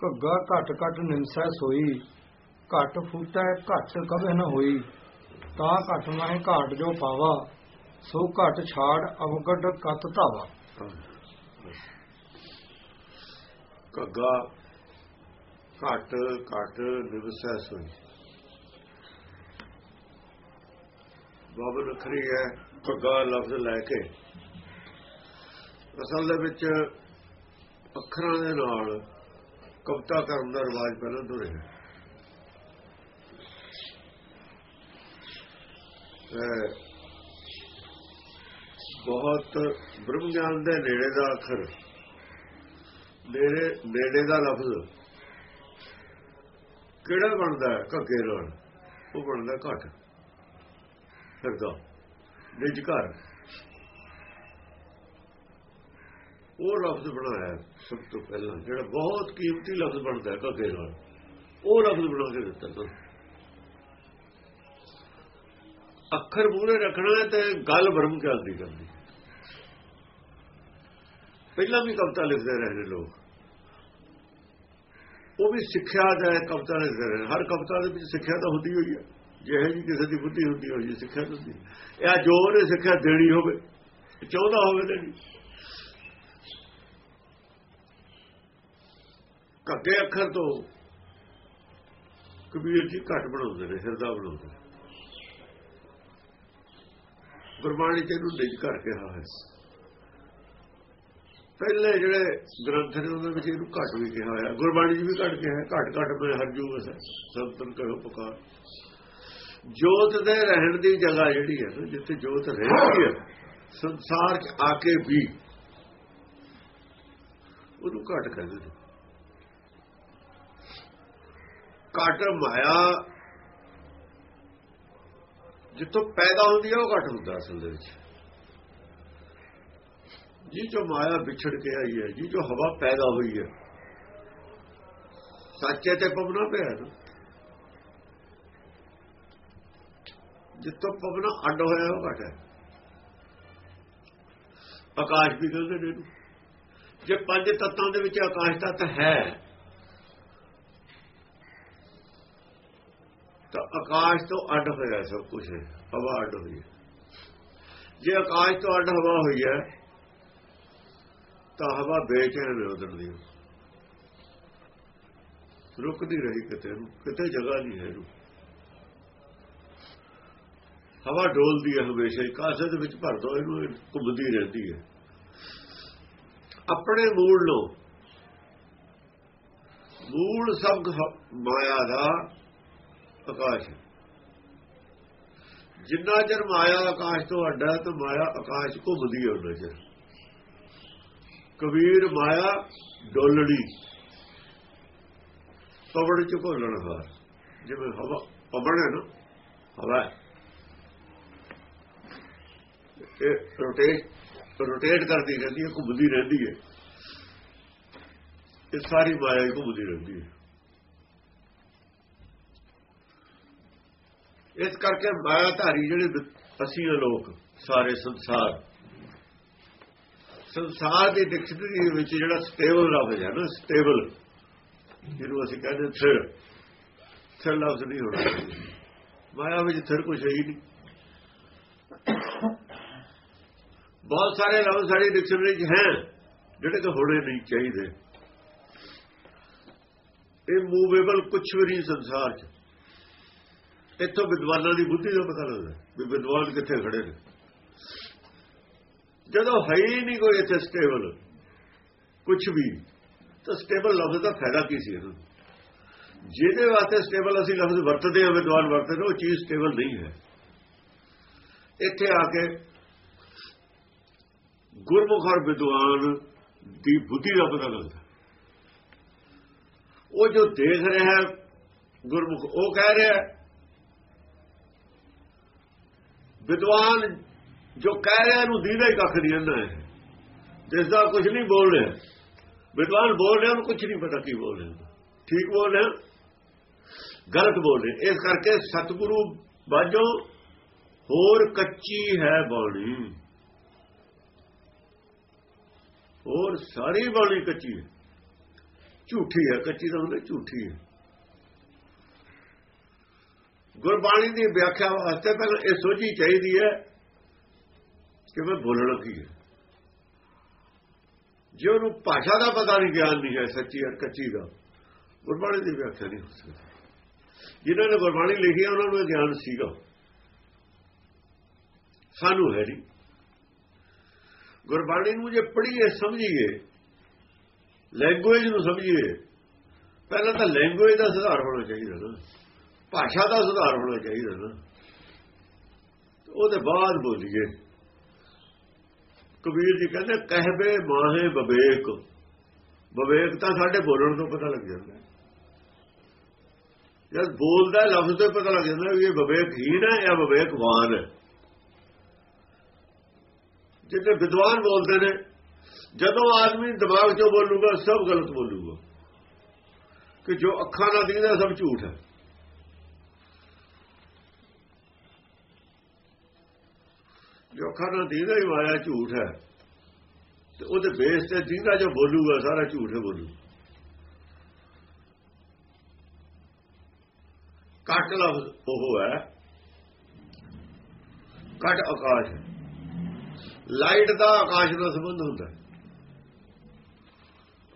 ਘੱਗਾ ਘਟ ਘਟ ਨਿਮਸੈ ਸੋਈ, ਘਟ ਫੂਟੈ ਘਟ ਕਬਹਿ ਨ ਹੋਈ, ਤਾਂ ਘਟ ਮਹਿ ਘਾਟ ਜੋ ਪਾਵਾ, ਸੋ ਘਟ ਛਾੜ ਅਵਗੜ ਕਤ ਧਾਵਾ। ਘੱਗਾ ਘਟ ਘਟ ਨਿਵਸੈ ਸੋਈ। ਬਾਬਲ ਖਰੀ ਹੈ ਘੱਗਾ ਲਫ਼ਜ਼ ਲੈ ਕੇ। ਅਸਲ ਦੇ ਵਿੱਚ ਅੱਖਰਾਂ ਦੇ ਨਾਲ ਕਵਿਤਾ ਕਰਨ ਦਾ ਰਿਵਾਜ ਪਹਿਲਾਂ ਤੋਂ ਰਿਹਾ। ਬਹੁਤ ਬ੍ਰਹਮ ਗਿਆਨ ਦੇ ਨੇੜੇ ਦਾ ਅੱਖਰ, ਨੇੜੇ ਨੇੜੇ ਦਾ ਲਫ਼ਜ਼। ਕਿਹੜਾ ਬਣਦਾ ਹੈ? ਘੱਗੇ ਨਾਲ। ਉਹ ਬਣਦਾ ਘਟ। ਫਿਰਦਾ ਨਿਜ ਘਰ। ਉਹ ਲਫ਼ਜ਼ ਬਣਾਇਆ ਸਭ ਤੋਂ ਪਹਿਲਾਂ, ਜਿਹੜਾ ਬਹੁਤ ਕੀਮਤੀ ਲਫ਼ਜ਼ ਬਣਦਾ ਹੈ ਘੱਗੇ ਨਾਲ, ਉਹ ਲਫ਼ਜ਼ ਬਣਾ ਕੇ ਦਿੱਤਾ ਤਾਂ। ਅੱਖਰ ਮੂਹਰੇ ਰੱਖਣਾ ਹੈ ਤੇ ਗੱਲ ਬ੍ਰਹਮ ਗਿਆਨ ਦੀ ਕਰਨੀ। ਪਹਿਲਾਂ ਵੀ ਕਵਿਤਾ ਲਿਖਦੇ ਰਹੇ ਨੇ ਲੋਕ। ਉਹ ਵੀ ਸਿੱਖਿਆ ਦਾ ਕਵਿਤਾ ਲਿਖਦੇ ਰਹੇ ਹਰ ਕਵਿਤਾ ਦੇ ਵਿੱਚ ਸਿੱਖਿਆ ਤਾਂ ਹੁੰਦੀ ਹੋਈ ਹੈ। ਜਿਹੇ ਜੀ ਕਿਸੇ ਦੀ ਬੁੱਧੀ ਹੁੰਦੀ ਹੋਈ ਸਿੱਖਿਆ ਹੁੰਦੀ ਇਹ ਜੋ ਉਹਨੇ ਸਿੱਖਿਆ ਦੇਣੀ ਹੋਵੇ, ਚਾਹੁੰਦਾ ਹੋਵੇ ਤੇ ਕੱਗੇ ਅੱਖਰ ਤੋਂ ਕਬੀਰ ਜੀ ਘੱਟ ਬਣਾਉਂਦੇ ਨੇ, ਹਿਰਦਾ ਬਣਾਉਂਦੇ ਗੁਰਬਾਣੀ ਤੇ ਇਹਨੂੰ ਨਿਜ ਕਰਕੇ ਕਿਹਾ ਹੈ ਪਹਿਲੇ ਜਿਹੜੇ ਗ੍ਰੰਥ ਨੇ ਉਹਨਾਂ ਵਿੱਚ ਇਹਨੂੰ ਘੱਟ ਵੀ ਕਿਹਾ ਹੋਇਆ। ਗੁਰਬਾਣੀ 'ਚ ਵੀ ਘੱਟ ਕਿਹਾ ਘੱਟ ਘੱਟ ਮੈਂ ਹਰ ਜੂ ਵਸੈ ਸੰਤਨ ਕਰੋ ਪੁਕਾਰ। ਜੋਤ ਦੇ ਰਹਿਣ ਦੀ ਜਗ੍ਹਾ ਜਿਹੜੀ ਹੈ ਜਿੱਥੇ ਜੋਤ ਰਹਿੰਦੀ ਹੈ, ਸੰਸਾਰ 'ਚ ਆ ਕੇ ਵੀ ਉਹਨੂੰ ਘੱਟ ਕਹਿੰਦੇ ਨੇ। ਘਟ ਮਾਇਆ, ਜਿੱਥੋਂ ਪੈਦਾ ਹੁੰਦੀ ਹੈ ਉਹ ਘਟ ਹੁੰਦਾ ਅਸਲ ਦੇ ਵਿੱਚ। ਜੀ ਜੋ ਮਾਇਆ ਵਿਛੜ ਕੇ ਆਈ ਹੈ, ਜੀ ਜੋ ਹਵਾ ਪੈਦਾ ਹੋਈ ਹੈ। ਸੱਚੇ ਤੇ ਪਵਨਾ ਪਿਆ ਨਾ। ਜਿੱਥੋਂ ਪਵਨਾ ਅੱਡ ਹੋਇਆ, ਉਹ ਘਟ ਹੈ। ਆਕਾਸ਼ ਵੀ ਕਹਿੰਦੇ ਨੇ ਜੇ ਪੰਜ ਤੱਤਾਂ ਦੇ ਵਿੱਚ ਆਕਾਸ਼ ਤੱਤ ਹੈ ਤਾਂ ਆਕਾਸ਼ ਤੋਂ ਅੱਡ ਹੋਇਆ ਸਭ ਕੁਝ ਹਵਾ ਅੱਡ ਹੋਈ ਹੈ ਜੇ ਆਕਾਸ਼ ਤੋਂ ਅੱਡ ਹਵਾ ਹੋਈ ਹੈ, ਤਾਂ ਹਵਾ ਬੇਚੈਨ ਹੈ। ਦੀ ਰੁਕਦੀ ਰਹੀ ਕਿਤੇ ਨੂੰ ਕਿਤੇ ਜਗ੍ਹਾ ਨਹੀਂ ਹੈ। ਹਵਾ ਡੋਲਦੀ ਹੈ ਹਮੇਸ਼ਾ ਹੀ ਕਾਸੇ ਦੇ ਵਿੱਚ ਭਰ ਦੋ, ਇਹਨੂੰ ਘੁੰਮਦੀ ਰਹਿੰਦੀ ਹੈ। ਆਪਣੇ ਮੂਲ ਨੂੰ ਮੂਲ ਸਭ ਮਾਇਆ ਦਾ ਆਕਾਸ਼। ਜਿੰਨਾ ਚਿਰ ਮਾਇਆ ਆਕਾਸ਼ ਤੋਂ ਅੱਡਾ ਤਾਂ ਮਾਇਆ ਆਕਾਸ਼ ਘੁੰਮਦੀ ਹੈ ਉਹਨਾਂ ਚਿਰ। ਕਬੀਰ ਮਾਇਆ ਡੋਲੜੀ ਪਵੜ ਚ ਘੋਲਣ ਹਾਰ। ਜਿਵੇਂ ਹਵਾ ਪਵਣ ਹੈ ਨਾ, ਹਵਾ ਇਹ ਰੋਟੇਟ ਰੋਟੇਟ ਕਰਦੀ ਰਹਿੰਦੀ ਹੈ, ਘੁੰਮਦੀ ਰਹਿੰਦੀ ਹੈ। ਇਹ ਸਾਰੀ ਮਾਇਆ ਘੁੰਮਦੀ ਰਹਿੰਦੀ ਹੈ। ਇਸ ਕਰਕੇ ਮਾਇਆ ਧਾਰੀ ਜਿਹੜੇ ਅਸੀਂ ਲੋਕ, ਸਾਰੇ ਸੰਸਾਰ ਸੰਸਾਰ ਦੀ ਡਿਕਸ਼ਨਰੀ ਵਿੱਚ ਜਿਹੜਾ ਸਟੇਬਲ ਲਫ਼ਜ਼ ਹੈ ਨਾ ਸਟੇਬਲ ਜਿਹਨੂੰ ਅਸੀਂ ਕਹਿੰਦੇ ਥਿਰ ਥਿਰ ਲਫ਼ਜ਼ ਨਹੀਂ ਹੋਣਾ ਮਾਇਆ ਵਿੱਚ ਥਿਰ ਕੁਝ ਹੈ ਹੀ ਨਹੀਂ। ਬਹੁਤ ਸਾਰੇ ਲਫ਼ਜ਼ ਸਾਡੀ ਡਿਕਸ਼ਨਰੀ 'ਚ ਹੈ, ਜਿਹੜੇ ਕਿ ਹੋਣੇ ਨਹੀਂ ਚਾਹੀਦੇ। ਇਹ ਮੂਵੇਬਲ ਕੁਝ ਵੀ ਨਹੀਂ ਸੰਸਾਰ 'ਚ। ਇੱਥੋਂ ਵਿਦਵਾਨਾਂ ਦੀ ਬੁੱਧੀ ਦਾ ਪਤਾ ਲੱਗਦਾ ਵੀ ਵਿਦਵਾਨ ਕਿੱਥੇ ਖੜੇ ਨੇ। ਜਦੋਂ ਹੈ ਹੀ ਨਹੀਂ ਕੋਈ ਇੱਥੇ ਸਟੇਬਲ ਕੁਝ ਵੀ, ਤਾਂ ਸਟੇਬਲ ਲਫ਼ਜ਼ ਦਾ ਫਾਇਦਾ ਕੀ ਸੀ ਇਹਨੂੰ? ਜਿਹਦੇ ਵਾਸਤੇ ਸਟੇਬਲ ਅਸੀਂ ਲਫ਼ਜ਼ ਵਰਤਦੇ ਹਾਂ, ਵਿਦਵਾਨ ਵਰਤਦੇ ਉਹ ਚੀਜ਼ ਸਟੇਬਲ ਨਹੀਂ ਹੈ। ਇੱਥੇ ਆ ਕੇ ਗੁਰਮੁਖ ਔਰ ਵਿਦਵਾਨ ਦੀ ਬੁੱਧੀ ਦਾ ਪਤਾ ਲੱਗਦਾ। ਉਹ ਜੋ ਦੇਖ ਰਿਹਾ ਗੁਰਮੁਖ ਉਹ ਕਹਿ ਰਿਹਾ ਵਿਦਵਾਨ ਜੋ ਕਹਿ ਰਿਹਾ ਨੂੰ ਦੀਦਾ ਹੀ ਕੱਖ ਨਹੀਂ ਹੁੰਦਾ ਹੈ ਜਿਸ ਦਾ ਕੁਝ ਨਹੀਂ ਬੋਲ ਰਿਹਾ। ਵਿਦਵਾਨ ਬੋਲ ਰਿਹਾ, ਉਹਨੂੰ ਕੁਝ ਨਹੀਂ ਪਤਾ ਕੀ ਬੋਲ ਰਿਹਾ। ਠੀਕ ਬੋਲ ਰਿਹਾ, ਗਲਤ ਬੋਲ ਰਿਹਾ। ਇਸ ਕਰਕੇ ਸਤਿਗੁਰੂ ਬਾਝੋਂ ਹੋਰ ਕੱਚੀ ਹੈ ਬਾਣੀ। ਹੋਰ ਸਾਰੀ ਬਾਣੀ ਕੱਚੀ ਹੈ। ਝੂਠੀ ਹੈ, ਕੱਚੀ ਤਾਂ ਹੁੰਦਾ ਝੂਠੀ ਹੈ। ਗੁਰਬਾਣੀ ਦੀ ਵਿਆਖਿਆ ਵਾਸਤੇ ਪਹਿਲਾਂ ਇਹ ਸੋਚੀ ਚਾਹੀਦੀ ਹੈ ਕਿ ਮੈਂ ਬੋਲਣਾ ਕੀ ਹੈ। ਜੇ ਉਹਨੂੰ ਭਾਸ਼ਾ ਦਾ ਪਤਾ ਨਹੀਂ, ਗਿਆਨ ਨਹੀਂ ਹੈ, ਸੱਚੀ ਔਰ ਕੱਚੀ ਦਾ, ਗੁਰਬਾਣੀ ਦੀ ਵਿਆਖਿਆ ਨਹੀਂ ਹੋ ਸਕਦੀ। ਜਿਨ੍ਹਾਂ ਨੇ ਗੁਰਬਾਣੀ ਲਿਖੀ ਹੈ ਉਹਨਾਂ ਨੂੰ ਇਹ ਗਿਆਨ ਸੀਗਾ। ਸਾਨੂੰ ਹੈ ਨਹੀਂ। ਗੁਰਬਾਣੀ ਨੂੰ ਜੇ ਪੜ੍ਹੀਏ, ਸਮਝੀਏ ਲੈਂਗੁਏਜ ਨੂੰ ਸਮਝੀਏ, ਪਹਿਲਾਂ ਤਾਂ ਲੈਂਗੁਏਜ ਦਾ ਸੁਧਾਰ ਹੋਣਾ ਚਾਹੀਦਾ ਨਾ। ਭਾਸ਼ਾ ਦਾ ਸੁਧਾਰ ਹੋਣਾ ਚਾਹੀਦਾ ਨਾ। ਉਹਦੇ ਬਾਅਦ ਬੋਲੀਏ। ਕਬੀਰ ਜੀ ਕਹਿੰਦੇ, ਕਹਿਬੇ ਮਾਹੇ ਵਿਵੇਕ ਵਿਵੇਕ ਤਾਂ ਸਾਡੇ ਬੋਲਣ ਤੋਂ ਪਤਾ ਲੱਗ ਜਾਂਦਾ। ਜਦ ਬੋਲਦਾ ਲਫ਼ਜ਼ ਤੋਂ ਪਤਾ ਲੱਗ ਜਾਂਦਾ ਵੀ ਇਹ ਵਿਵੇਕਹੀਣ ਹੈ ਜਾਂ ਵਿਵੇਕਵਾਨ ਹੈ। ਜਿੱਤੇ ਵਿਦਵਾਨ ਬੋਲਦੇ ਨੇ, ਜਦੋਂ ਆਦਮੀ ਦਿਮਾਗ 'ਚੋਂ ਬੋਲੂਗਾ, ਸਭ ਗਲਤ ਬੋਲੂਗਾ। ਕਿ ਜੋ ਅੱਖਾਂ ਨਾਲ ਦਿਖਦਾ, ਸਭ ਝੂਠ ਹੈ। ਜੋਖਾ ਅੱਖਾਂ ਨਾਲ ਦਿਖਦਾ ਹੀ ਮਾਇਆ ਝੂਠ ਹੈ। ਤੇ ਉਹਦੇ ਬੇਸ ਤੇ ਦਿਖਦਾ ਜੋ ਬੋਲੂਗਾ, ਸਾਰਾ ਝੂਠ ਹੈ ਬੋਲੂ। ਕੱਟ ਲਫ਼ਜ਼ ਉਹ ਹੈ। ਕੱਟ ਆਕਾਸ਼ ਲਾਈਟ ਦਾ ਆਕਾਸ਼ ਨਾਲ ਸੰਬੰਧ ਹੁੰਦਾ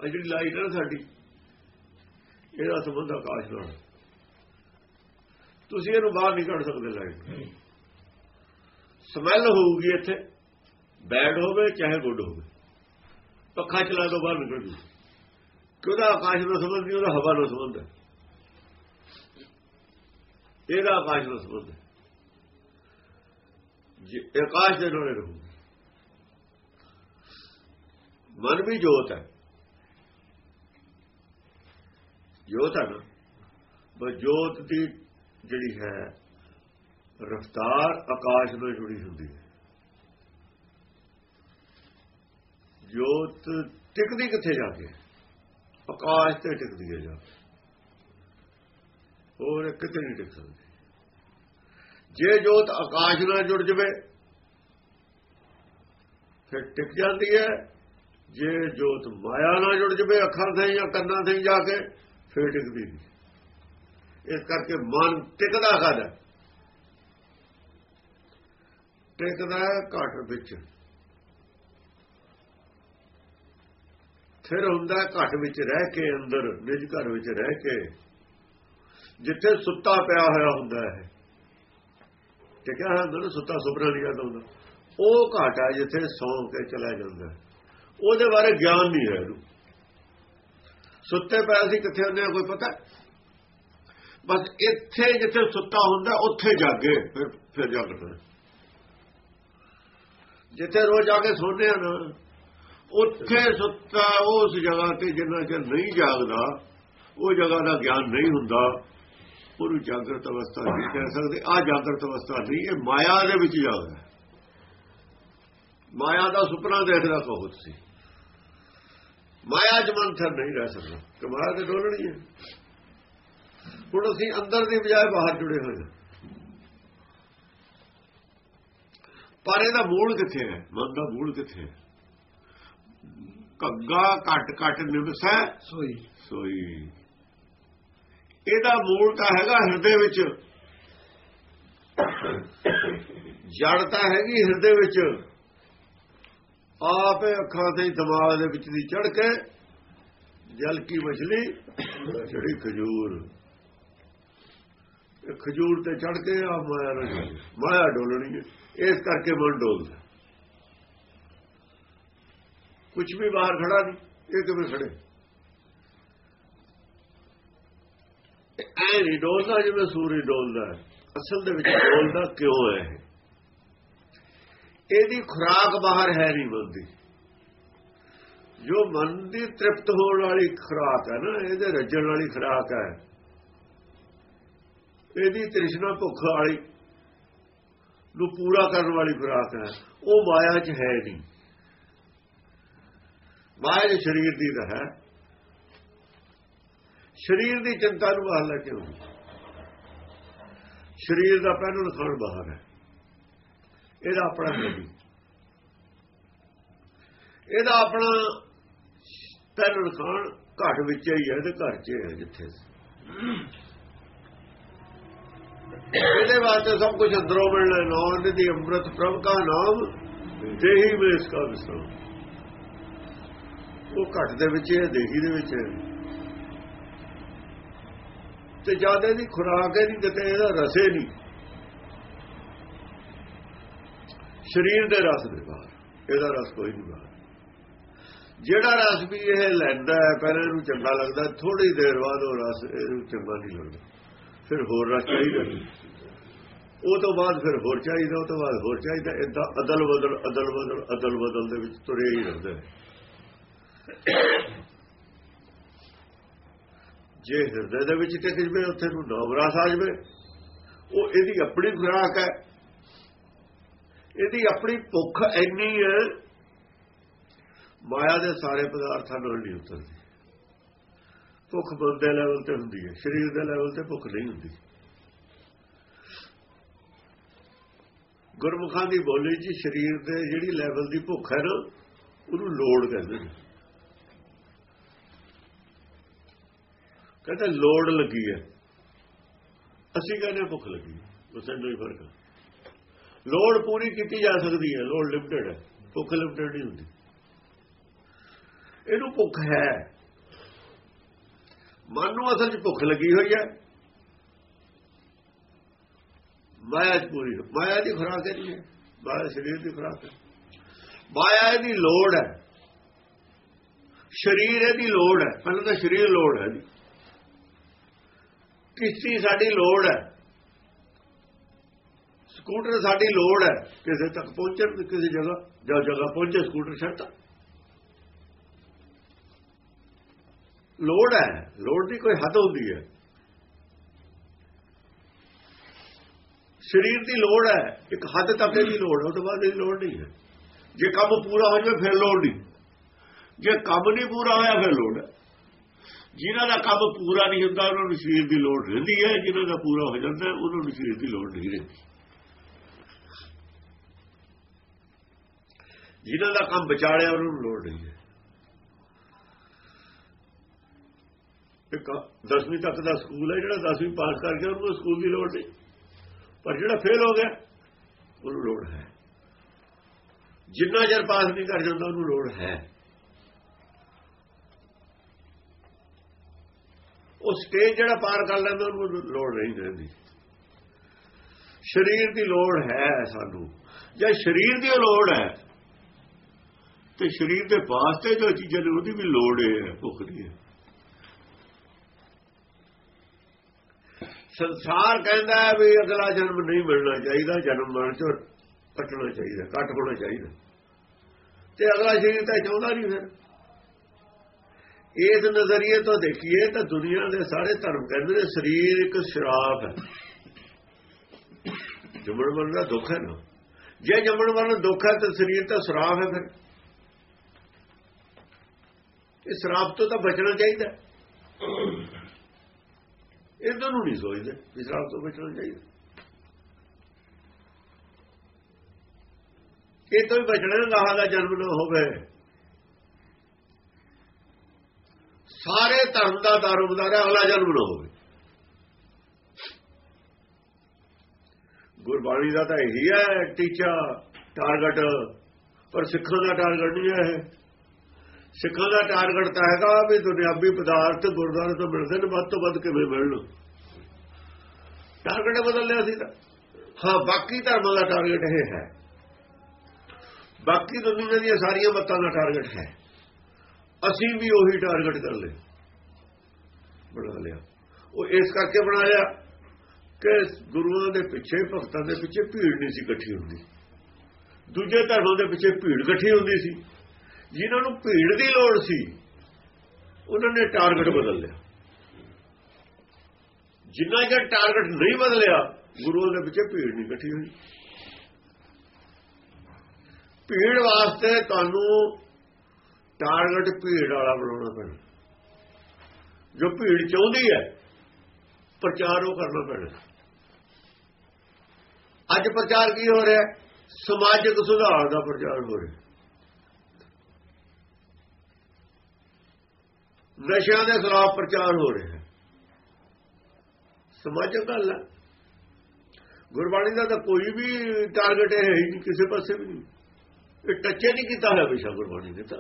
ਆ ਜਿਹੜੀ ਲਾਈਟ ਹੈ ਸਾਡੀ, ਇਹਦਾ ਸੰਬੰਧ ਆਕਾਸ਼ ਨਾਲ ਤੁਸੀਂ ਇਹਨੂੰ ਬਾਹਰ ਨਹੀਂ ਕੱਢ ਸਕਦੇ ਲਾਈਟ। ਸਮੈਲ ਹੋਊਗੀ ਇੱਥੇ ਬੈਡ ਹੋਵੇ ਚਾਹੇ ਗੁੱਡ ਹੋਵੇ। ਪੱਖਾ ਚਲਾ ਦੋ ਬਾਹਰ ਨਿਕਲ ਜੂ ਕਿਉਂਦਾ ਆਕਾਸ਼ ਨਾਲ ਸੰਬੰਧ ਨਹੀਂ, ਉਹਦਾ ਹਵਾ ਨਾਲ ਸੰਬੰਧ ਹੈ। ਇਹਦਾ ਆਕਾਸ਼ ਨਾਲ ਸੰਬੰਧ ਹੈ। ਜੇ ਆਕਾਸ਼ ਦੇ ਨਾਲ ਰਹੂ। ਮਨ ਵੀ ਜੋਤ ਹੈ। ਜੋਤ ਹੈ ਨਾ। ਬਸ ਜੋਤ ਦੀ ਜਿਹੜੀ ਹੈ ਰਫਤਾਰ ਆਕਾਸ਼ ਨਾਲ ਜੁੜੀ ਹੁੰਦੀ ਹੈ। ਜੋਤ ਟਿਕਦੀ ਕਿੱਥੇ ਜਾ ਕੇ? ਆਕਾਸ਼ ਤੇ ਟਿਕਦੀ ਹੈ ਜਾ ਹੋਰ ਕਿਤੇ ਨਹੀਂ ਟਿਕ ਸਕਦੀ। ਜੇ ਜੋਤ ਆਕਾਸ਼ ਨਾਲ ਜੁੜ ਜਵੇ, ਫਿਰ ਟਿਕ ਜਾਂਦੀ ਹੈ। ਜੇ ਜੋਤ ਮਾਇਆ ਨਾਲ ਜੁੜ ਜਵੇ, ਅੱਖਾਂ ਤੇ ਜਾਂ ਕੰਨਾਂ ਤੇ ਜਾ ਕੇ, ਫਿਰ ਟਿਕਦੀ ਨਹੀਂ। ਇਸ ਕਰਕੇ ਮਨ ਟਿਕਦਾ ਕਦ ਟਿਕਦਾ ਘਟ ਵਿੱਚ। ਫਿਰ ਹੁੰਦਾ ਘਟ ਵਿੱਚ ਰਹਿ ਕੇ ਅੰਦਰ, ਨਿਜ ਘਰ ਵਿੱਚ ਰਹਿ ਕੇ। ਜਿੱਥੇ ਸੁੱਤਾ ਪਿਆ ਹੋਇਆ ਹੁੰਦਾ ਹੈ। ਟਿਕਿਆ ਹੋਇਆ ਹੁੰਦਾ ਸੁੱਤਾ ਸੁਪਨਾ ਨਹੀਂ ਆਦਾ ਹੁੰਦਾ। ਉਹ ਘਾਟ ਹੈ ਜਿੱਥੇ ਸੌਂ ਕੇ ਚਲਾ ਜਾਂਦਾ ਉਹਦੇ ਬਾਰੇ ਗਿਆਨ ਨਹੀਂ ਹੈ ਇਹਨੂੰ। ਸੁੱਤੇ ਪਏ ਸੀ ਕਿੱਥੇ ਹੁੰਦੇ ਆ ਕੋਈ ਪਤਾ? ਬਸ ਇੱਥੇ ਜਿੱਥੇ ਸੁੱਤਾ ਹੁੰਦਾ, ਉੱਥੇ ਜਾਗੇ, ਫਿਰ ਫਿਰ ਜਾਗਦਾ ਜਿੱਥੇ ਰੋਜ਼ ਜਾ ਕੇ ਸੌਂਦੇ ਆ ਨਾ, ਉੱਥੇ ਸੁੱਤਾ ਉਸ ਜਗ੍ਹਾ ਤੇ ਜਿੰਨਾ ਚਿਰ ਨਹੀਂ ਜਾਗਦਾ, ਉਹ ਜਗ੍ਹਾ ਦਾ ਗਿਆਨ ਨਹੀਂ ਹੁੰਦਾ। ਉਹਨੂੰ ਜਾਗਰਤ ਅਵਸਥਾ ਨਹੀਂ ਕਹਿ ਸਕਦੇ। ਆ ਜਾਗਰਤ ਅਵਸਥਾ ਨਹੀਂ, ਇਹ ਮਾਇਆ ਦੇ ਵਿੱਚ ਜਾਗਦਾ। ਮਾਇਆ ਦਾ ਸੁਪਨਾ ਦੇਖਦਾ ਕਹੋ ਤੁਸੀਂ ਮਾਇਆ ਜਮਨ ਥਰ ਨਹੀਂ ਰਹਿ ਸਕਦਾ। ਕਿ ਮਾਇਆ ਤੇ ਡੋਲਣੀ ਹੈ। ਹੁਣ ਅਸੀਂ ਅੰਦਰ ਦੀ ਬਜਾਏ ਬਾਹਰ ਜੁੜੇ ਹੋਏ ਹਾਂ। ਪਰ ਇਹਦਾ ਮੂਲ ਕਿੱਥੇ ਹੈ? ਮਨ ਦਾ ਮੂਲ ਕਿੱਥੇ ਹੈ? ਕੱਗਾ ਘਟ ਘਟ ਨਿਵਸੈ ਸੋਈ। ਸੋਈ। ਇਹਦਾ ਮੂਲ ਤਾਂ ਹੈਗਾ ਹਿਰਦੇ ਵਿੱਚ। ਜੜ ਤਾਂ ਹੈਗੀ ਹਿਰਦੇ ਵਿੱਚ। ਆਪੇ ਅੱਖਾਂ ਤੇ ਦਿਮਾਗ ਦੇ ਵਿੱਚ ਦੀ ਚੜ ਕੇ ਜਲ ਕੀ ਮਛਲੀ? ਜਿਹੜੀ ਖਜੂਰ। ਖਜੂਰ ਤੇ ਚੜ ਕੇ ਆ ਮਾਇਆ ਡੋਲਣੀ ਹੈ। ਇਸ ਕਰਕੇ ਮਨ ਡੋਲਦਾ। ਕੁਝ ਵੀ ਬਾਹਰ ਖੜਾ ਨਹੀਂ, ਇਹ ਕਿਵੇਂ ਖੜੇ? ਐ ਨਹੀਂ ਡੋਲਦਾ ਜਿਵੇਂ ਸੂਰਜ ਡੋਲਦਾ ਅਸਲ ਦੇ ਵਿੱਚ ਡੋਲਦਾ ਕਿਉਂ ਹੈ ਇਹਦੀ ਖੁਰਾਕ ਬਾਹਰ ਹੈ ਨਹੀਂ ਬੰਦੀ ਜੋ ਮਨ ਦੀ ਤ੍ਰਿਪਤ ਹੋਣ ਵਾਲੀ ਖੁਰਾਕ ਹੈ ਨਾ, ਇਹਦੇ ਰੱਜਣ ਵਾਲੀ ਖੁਰਾਕ ਹੈ। ਇਹਦੀ ਤ੍ਰਿਸ਼ਨਾ ਭੁੱਖ ਵਾਲੀ ਨੂੰ ਪੂਰਾ ਕਰਨ ਵਾਲੀ ਖੁਰਾਕ ਹੈ, ਉਹ ਮਾਇਆ 'ਚ ਹੈ ਨਹੀਂ। ਮਾਇਆ ਦੇ ਸਰੀਰ ਦੀ ਤਾਂ ਹੈ। ਸਰੀਰ ਦੀ ਚਿੰਤਾ ਨੂੰ ਬਾਹਰ ਲੈ ਕੇ ਆਉਂਦੀ। ਸਰੀਰ ਦਾ ਪਹਿਲੂ ਖਾਣ ਬਾਹਰ ਹੈ। ਇਹਦਾ ਆਪਣਾ ਨਹੀਂ। ਇਹਦਾ ਆਪਣਾ ਪਹਿਲੂ ਖਾਣ ਘਟ ਵਿੱਚ ਹੀ ਹੈ ਤੇ ਘਰ 'ਚ ਹੈ ਜਿੱਥੇ। ਇਹਦੇ ਵਾਸਤੇ ਸਭ ਕੁਝ ਅੰਦਰੋਂ ਮਿਲਣਾ, ਨਾਮ ਦੀ ਅੰਮ੍ਰਿਤ, ਪ੍ਰਭ ਦਾ ਨਾਮ, ਦੇਹੀ ਵਿੱਚ ਕਾ ਵਿਸਰਾਮ। ਉਹ ਘਟ ਦੇ ਵਿੱਚ ਹੈ, ਦੇਹੀ ਦੇ ਵਿੱਚ ਹੈ। ਤੇ ਜ਼ਿਆਦਾ ਦੀ ਖੁਰਾਕ ਹੈ ਨਹੀਂ, ਕਿਤੇ ਇਹਦਾ ਰਸੇ ਨਹੀਂ। ਸਰੀਰ ਦੇ ਰਸ ਦੇ ਬਾਹਰ, ਇਹਦਾ ਰਸ ਕੋਈ ਨਹੀਂ ਬਾਹਰ। ਜਿਹੜਾ ਰਸ ਵੀ ਇਹ ਲੈਂਦਾ ਹੈ, ਪਹਿਲਾਂ ਇਹਨੂੰ ਚੰਗਾ ਲੱਗਦਾ ਥੋੜੀ ਦੇਰ ਬਾਅਦ ਉਹ ਰਸ ਇਹਨੂੰ ਚੰਗਾ ਨਹੀਂ ਲੱਗਦਾ। ਫਿਰ ਹੋਰ ਰਸ ਚਾਹੀਦਾ। ਉਹ ਤੋਂ ਬਾਅਦ ਫਿਰ ਹੋਰ ਚਾਹੀਦਾ, ਉਹ ਤੋਂ ਬਾਅਦ ਹੋਰ ਚਾਹੀਦਾ। ਇਦਾਂ ਅਦਲ ਬਦਲ ਅਦਲ ਬਦਲ ਅਦਲ ਬਦਲ ਦੇ ਵਿੱਚ ਤੁਰੇ ਹੀ ਰਹਿੰਦੇ ਜੇ ਹਿਰਦੇ ਦੇ ਵਿੱਚ ਟਿਕ ਜਵੇ, ਉੱਥੇ ਨੂੰ ਨਵਰਾਸ ਆ ਜਵੇ। ਉਹ ਇਹਦੀ ਆਪਣੀ ਖੁਰਾਕ ਹੈ। ਇਹਦੀ ਆਪਣੀ ਭੁੱਖ ਇੰਨੀ ਹੈ। ਮਾਇਆ ਦੇ ਸਾਰੇ ਪਦਾਰਥਾਂ ਨਾਲ ਨਹੀਂ ਉਤਰਦੀ। ਭੁੱਖ ਬੰਦੇ ਲੈਵਲ ਤੇ ਹੁੰਦੀ ਹੈ। ਸਰੀਰ ਦੇ ਲੈਵਲ ਤੇ ਭੁੱਖ ਨਹੀਂ ਹੁੰਦੀ। ਗੁਰਮੁਖਾਂ ਦੀ ਬੋਲੀ ਜੀ, ਸਰੀਰ ਦੇ ਜਿਹੜੀ ਲੈਵਲ ਦੀ ਭੁੱਖ ਹੈ ਨਾ, ਉਹਨੂੰ ਲੋੜ ਕਹਿੰਦੇ ਨੇ। ਕਹਿੰਦੇ ਲੋੜ ਲੱਗੀ ਹੈ। ਅਸੀਂ ਕਹਿੰਦੇ ਭੁੱਖ ਲੱਗੀ ਬਸ ਇੰਨਾ ਹੀ ਫ਼ਰਕ ਲੋੜ ਪੂਰੀ ਕੀਤੀ ਜਾ ਸਕਦੀ ਹੈ। ਲੋੜ ਲਿਮਟਿਡ ਹੈ। ਭੁੱਖ ਲਿਮਟਿਡ ਨਹੀਂ ਹੁੰਦੀ। ਇਹਨੂੰ ਭੁੱਖ ਹੈ। ਮਨ ਨੂੰ ਅਸਲ 'ਚ ਭੁੱਖ ਲੱਗੀ ਹੋਈ ਹੈ। ਮਾਇਆ 'ਚ ਪੂਰੀ ਮਾਇਆ ਦੀ ਖੁਰਾਕ ਹੈ ਜੀ ਮਾਇਆ ਸਰੀਰ ਦੀ ਖੁਰਾਕ ਹੈ। ਮਾਇਆ ਦੀ ਲੋੜ ਹੈ। ਸਰੀਰ ਇਹਦੀ ਲੋੜ ਹੈ। ਪਹਿਲਾਂ ਤਾਂ ਸਰੀਰ ਲੋੜ ਹੈ ਜੀ। ਕਿਸ਼ਤੀ ਸਾਡੀ ਲੋੜ ਹੈ। ਸਕੂਟਰ ਸਾਡੀ ਲੋੜ ਹੈ। ਕਿਸੇ ਤੱਕ ਪਹੁੰਚਣ, ਕਿਸੇ ਜਗ੍ਹਾ, ਜਾਂ ਜਗ੍ਹਾ ਪਹੁੰਚੇ ਸਕੂਟਰ ਛੱਡਤਾ। ਲੋੜ ਹੈ, ਲੋੜ ਦੀ ਕੋਈ ਹੱਦ ਹੁੰਦੀ ਹੈ। ਸਰੀਰ ਦੀ ਲੋੜ ਹੈ, ਇੱਕ ਹੱਦ ਤੱਕ ਦੀ ਲੋੜ ਹੈ ਉਸ ਤੋਂ ਬਾਅਦ ਇਹ ਲੋੜ ਨਹੀਂ ਹੈ। ਜੇ ਕੰਮ ਪੂਰਾ ਹੋ ਜਾਵੇ, ਫਿਰ ਲੋੜ ਨਹੀਂ। ਜੇ ਕੰਮ ਨਹੀਂ ਪੂਰਾ ਹੋਇਆ, ਫਿਰ ਲੋੜ ਹੈ। ਜਿਨ੍ਹਾਂ ਦਾ ਕੰਮ ਪੂਰਾ ਨਹੀਂ ਹੁੰਦਾ, ਉਹਨਾਂ ਨੂੰ ਸਰੀਰ ਦੀ ਲੋੜ ਰਹਿੰਦੀ ਹੈ। ਜਿਨ੍ਹਾਂ ਦਾ ਪੂਰਾ ਹੋ ਜਾਂਦਾ, ਉਹਨਾਂ ਨੂੰ ਸਰੀਰ ਦੀ ਲੋੜ ਨਹੀਂ ਰਹਿੰਦੀ। ਜਿਨ੍ਹਾਂ ਦਾ ਕੰਮ ਵਿਚਾਲਿਆ, ਉਹਨਾਂ ਨੂੰ ਲੋੜ ਨਹੀਂ ਹੈ। ਇੱਕ 10ਵੀਂ ਤੱਕ ਦਾ ਸਕੂਲ ਹੈ, ਜਿਹੜਾ 10ਵੀਂ ਪਾਸ ਕਰ ਗਿਆ ਉਹਨੂੰ ਸਕੂਲ ਦੀ ਲੋੜ ਨਹੀਂ। ਪਰ ਜਿਹੜਾ ਫੇਲ ਹੋ ਗਿਆ, ਉਹਨੂੰ ਲੋੜ ਹੈ। ਜਿੰਨਾ ਚਿਰ ਪਾਸ ਨਹੀਂ ਕਰ ਜਾਂਦਾ, ਉਹਨੂੰ ਲੋੜ ਹੈ। ਉਹ ਸਟੇਜ ਜਿਹੜਾ ਪਾਰ ਕਰ ਲੈਂਦਾ, ਉਹਨੂੰ ਲੋੜ ਨਹੀਂ ਰਹਿੰਦੀ। ਸਰੀਰ ਦੀ ਲੋੜ ਹੈ ਸਾਨੂੰ। ਜੇ ਸਰੀਰ ਦੀ ਲੋੜ ਹੈ, ਤੇ ਸਰੀਰ ਦੇ ਵਾਸਤੇ ਜੋ ਚੀਜ਼ਾਂ ਨੇ, ਉਹਦੀ ਵੀ ਲੋੜ ਹੈ, ਭੁੱਖ ਦੀ ਹੈ। ਸੰਸਾਰ ਕਹਿੰਦਾ ਵੀ ਅਗਲਾ ਜਨਮ ਨਹੀਂ ਮਿਲਣਾ ਚਾਹੀਦਾ, ਜਨਮ ਮਰਨ ਚੋਂ ਕੱਟਣਾ ਚਾਹੀਦਾ ਕੱਟ ਹੋਣਾ ਚਾਹੀਦਾ। ਤੇ ਅਗਲਾ ਸਰੀਰ ਤਾਂ ਚਾਹੁੰਦਾ ਨਹੀਂ ਫਿਰ। ਇਸ ਨਜ਼ਰੀਏ ਤੋਂ ਦੇਖੀਏ ਤਾਂ ਦੁਨੀਆ ਦੇ ਸਾਰੇ ਧਰਮ ਕਹਿੰਦੇ ਨੇ, ਸਰੀਰ ਇੱਕ ਸ਼ਰਾਪ ਹੈ। ਜੰਮਣ ਮਰਨ ਦਾ ਦੁੱਖ ਹੈ ਨਾ। ਜੇ ਜੰਮਣ ਮਰਨ ਦੁੱਖ ਹੈ, ਤਾਂ ਸਰੀਰ ਤਾਂ ਸ਼ਰਾਪ ਹੈ ਫਿਰ। ਇਹ ਸ਼ਰਾਪ ਤੋਂ ਤਾਂ ਬਚਣਾ ਚਾਹੀਦਾ। ਇਹਨਾਂ ਨੂੰ ਨਹੀਂ ਸੋਚਦੇ ਵੀ ਸ਼ਰਾਪ ਤੋਂ ਬਚਣਾ ਚਾਹੀਦਾ ਇਹ ਤੋਂ ਬਚਣਾ ਗਾਹਾਂ ਦਾ ਜਨਮ ਨਾ ਹੋਵੇ ਸਾਰੇ ਧਰਮ ਦਾ ਦਾਰੋਮਦਾਰ ਅਗਲਾ ਜਨਮ ਨਾ ਹੋਵੇ ਗੁਰਬਾਣੀ ਦਾ ਤਾਂ ਇਹੀ ਹੈ ਟੀਚਾ ਟਾਰਗੇਟ ਪਰ ਸਿੱਖਾਂ ਦਾ ਟਾਰਗੇਟ ਨਹੀਂ ਹੈ ਸਿੱਖਾਂ ਦਾ ਟਾਰਗੇਟ ਤਾਂ ਹੈਗਾ ਵੀ ਦੁਨਿਆਵੀ ਪਦਾਰਥ ਗੁਰਦਾਰੇ ਤੋਂ ਮਿਲਦੇ ਨੇ, ਵੱਧ ਤੋਂ ਵੱਧ ਕਿਵੇਂ ਮਿਲਣ? ਟਾਰਗੇਟ ਬਦਲ ਲਿਆ ਸੀ ਤਾਂ। ਹਾਂ, ਬਾਕੀ ਧਰਮਾਂ ਦਾ ਟਾਰਗੇਟ ਇਹ ਹੈ। ਬਾਕੀ ਦੁਨੀਆ ਦੀਆਂ ਸਾਰੀਆਂ ਮਤਾਂ ਦਾ ਟਾਰਗੇਟ ਹੈ। ਅਸੀਂ ਵੀ ਉਹੀ ਟਾਰਗੇਟ ਕਰ ਲਏ। ਬਣਾ ਲਿਆ। ਉਹ ਇਸ ਕਰਕੇ ਬਣਾ ਲਿਆ ਕਿ ਗੁਰੂਆਂ ਦੇ ਪਿੱਛੇ, ਭਗਤਾਂ ਦੇ ਪਿੱਛੇ ਭੀੜ ਨਹੀਂ ਸੀ ਇਕੱਠੀ ਹੁੰਦੀ। ਦੂਜੇ ਧਰਮਾਂ ਦੇ ਪਿੱਛੇ ਭੀੜ ਇਕੱਠੀ ਹੁੰਦੀ ਸੀ। ਜਿਨ੍ਹਾਂ ਨੂੰ ਭੀੜ ਦੀ ਲੋੜ ਸੀ, ਉਹਨਾਂ ਨੇ ਟਾਰਗੇਟ ਬਦਲ ਲਿਆ। ਜਿੰਨਾ ਜੇ ਟਾਰਗੇਟ ਨਹੀਂ ਬਦਲਿਆ ਗੁਰੂਆਂ ਦੇ ਪਿੱਛੇ ਭੀੜ ਨਹੀਂ ਇਕੱਠੀ ਹੋਈ। ਭੀੜ ਵਾਸਤੇ ਤੁਹਾਨੂੰ ਟਾਰਗੇਟ ਭੀੜ ਵਾਲਾ ਬਣਾਉਣਾ ਪੈਣਾ। ਜੋ ਭੀੜ ਚਾਹੁੰਦੀ ਹੈ, ਪ੍ਰਚਾਰ ਉਹ ਕਰਨਾ ਪੈਣਾ। ਅੱਜ ਪ੍ਰਚਾਰ ਕੀ ਹੋ ਰਿਹਾ? ਸਮਾਜਿਕ ਸੁਧਾਰ ਦਾ ਪ੍ਰਚਾਰ ਹੋ ਰਿਹਾ। ਨਸ਼ਿਆਂ ਦੇ ਖਿਲਾਫ ਪ੍ਰਚਾਰ ਹੋ ਰਿਹਾ ਹੈ। ਸਮਾਜਿਕ ਗੱਲ ਹੈ। ਗੁਰਬਾਣੀ ਦਾ ਤਾਂ ਕੋਈ ਵੀ ਟਾਰਗੇਟ ਹੈ ਹੀ ਨਹੀਂ, ਕਿਸੇ ਪਾਸੇ ਵੀ ਨਹੀਂ। ਇਹ ਟੱਚੇ ਨਹੀਂ ਕੀਤਾ ਹੋਇਆ ਵਿਸ਼ਾ ਗੁਰਬਾਣੀ ਨੇ ਤਾਂ।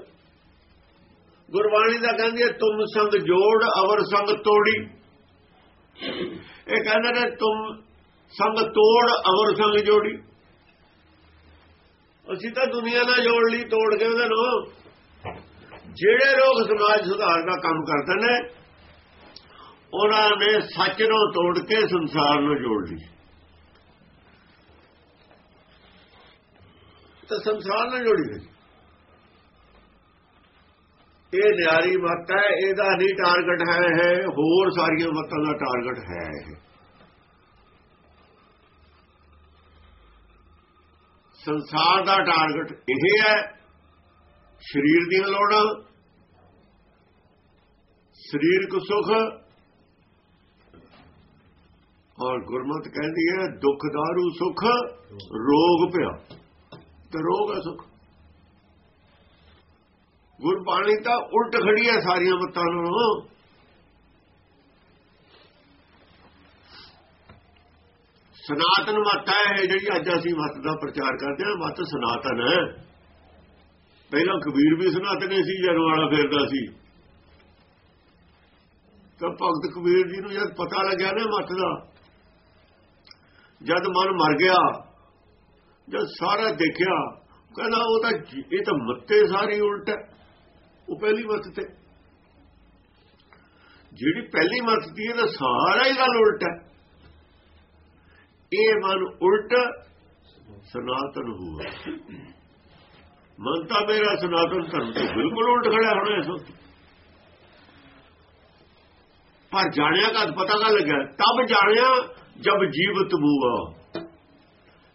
ਗੁਰਬਾਣੀ ਦਾ ਕਹਿੰਦੀ ਹੈ, ਤੁਮ ਸੰਗ ਜੋੜ, ਅਵਰ ਸੰਗ ਤੋੜੀ। ਇਹ ਕਹਿੰਦੇ ਨੇ, ਤੁਮ ਸੰਗ ਤੋੜ, ਅਵਰ ਸੰਗ ਜੋੜੀ। ਅਸੀਂ ਤਾਂ ਦੁਨੀਆ ਨਾਲ ਜੋੜ ਲਈ, ਤੋੜ ਕੇ ਉਹਦੇ ਨਾਲ ਜਿਹੜੇ ਲੋਕ ਸਮਾਜ ਸੁਧਾਰ ਦਾ ਕੰਮ ਕਰਦੇ ਨੇ, ਉਹਨਾਂ ਨੇ ਸੱਚ ਨੂੰ ਤੋੜ ਕੇ ਸੰਸਾਰ ਨੂੰ ਜੋੜ ਲਈ। ਤਾਂ ਸੰਸਾਰ ਨਾਲ ਜੋੜੀ ਗਈ। ਇਹ ਨਿਆਰੀ ਮੱਤ ਹੈ, ਇਹਦਾ ਨਹੀਂ ਟਾਰਗੇਟ ਹੈ ਇਹ, ਹੋਰ ਸਾਰੀਆਂ ਮੱਤਾਂ ਦਾ ਟਾਰਗੇਟ ਹੈ ਇਹ। ਸੰਸਾਰ ਦਾ ਟਾਰਗੇਟ ਇਹ ਹੈ ਸਰੀਰ ਦੀਆਂ ਲੋੜਾਂ ਸਰੀਰਕ ਸੁਖ, ਔਰ ਗੁਰਮਤ ਕਹਿੰਦੀ ਹੈ, ਦੁੱਖ ਦਾਰੂ ਸੁਖ, ਰੋਗ ਪਿਆ ਤੇ ਰੋਗ ਹੈ ਸੁਖ। ਗੁਰਬਾਣੀ ਤਾਂ ਉਲਟ ਖੜੀ ਹੈ ਸਾਰੀਆਂ ਮੱਤਾਂ ਨੂੰ ਸਨਾਤਨ ਮਤ ਹੈ, ਇਹ ਜਿਹੜੀ ਅੱਜ ਅਸੀਂ ਮਤ ਦਾ ਪ੍ਰਚਾਰ ਕਰਦੇ ਹਾਂ, ਮਤ ਸਨਾਤਨ ਹੈ। ਪਹਿਲਾਂ ਕਬੀਰ ਵੀ ਸਨਾਤਨ ਸੀ ਜਨ ਵਾਲਾ ਫੇਰਦਾ ਸੀ। ਤਾਂ ਭਗਤ ਕਬੀਰ ਜੀ ਨੂੰ ਜਦ ਪਤਾ ਲੱਗਿਆ ਨਾ ਮਤ ਦਾ, ਜਦ ਮਨ ਮਰ ਗਿਆ, ਜਦ ਸਾਰਾ ਦੇਖਿਆ ਕਹਿੰਦਾ ਉਹ ਤਾਂ ਇਹ ਤਾਂ ਮੱਤੇ ਸਾਰੀ ਉਲਟ ਹੈ, ਉਹ ਪਹਿਲੀ ਮੱਤ ਤੇ। ਜਿਹੜੀ ਪਹਿਲੀ ਮੱਤ ਦੀ ਇਹਦਾ ਸਾਰਾ ਹੀ ਗੱਲ ਉਲਟ ਹੈ। ਇਹ ਮਨ ਉਲਟ ਸਨਾਤਨ ਹੋਇਆ। ਮਨ ਤਾਂ ਮੇਰਾ ਸਨਾਤਨ ਧਰਮ ਤੋਂ ਬਿਲਕੁਲ ਉਲਟ ਖੜਾ ਹੋਣਾ ਇਸ ਪਰ ਜਾਣਿਆ ਕਦ ਪਤਾ ਨਾ ਲੱਗਿਆ, ਤਬ ਜਾਣਿਆ ਜਬ ਜੀਵਤ ਬੂਆ।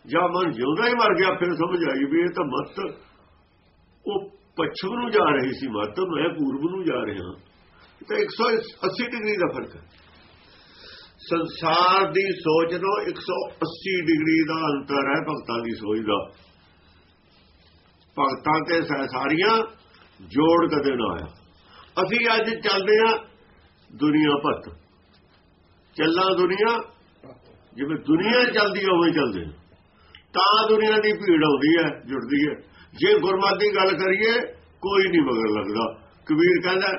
ਜਦ ਮਨ ਜਿਉਂਦਾ ਹੀ ਮਰ ਗਿਆ, ਫਿਰ ਸਮਝ ਆਈ ਵੀ ਇਹ ਤਾਂ ਮਤ, ਉਹ ਪੱਛਮ ਨੂੰ ਜਾ ਰਹੀ ਸੀ ਮਤ, ਮੈਂ ਪੂਰਬ ਨੂੰ ਜਾ ਰਿਹਾ। ਤਾਂ 180 ਡਿਗਰੀ ਦਾ ਫ਼ਰਕ ਹੈ। ਸੰਸਾਰ ਦੀ ਸੋਚ ਨੂੰ 180 ਡਿਗਰੀ ਦਾ ਅੰਤਰ ਹੈ ਭਗਤਾਂ ਦੀ ਸੋਚ ਦਾ। ਭਗਤਾਂ ਤੇ ਸਾਰੀਆਂ ਜੋੜ ਕਦੇ ਨਾ ਆਇਆ। ਅਸੀਂ ਅੱਜ ਚੱਲਦੇ ਆ ਦੁਨੀਆ ਭੱਤ ਚੱਲਾਂ ਦੁਨੀਆ, ਜਿਵੇਂ ਦੁਨੀਆ ਚੱਲਦੀ ਹੋਵੇ ਚੱਲਦੇ ਤਾਂ ਦੁਨੀਆ ਦੀ ਭੀੜ ਆਉਂਦੀ ਹੈ, ਜੁੜਦੀ ਹੈ। ਜੇ ਗੁਰਮਤਿ ਦੀ ਗੱਲ ਕਰੀਏ, ਕੋਈ ਨਹੀਂ ਮਗਰ ਲੱਗਦਾ। ਕਬੀਰ ਕਹਿੰਦਾ,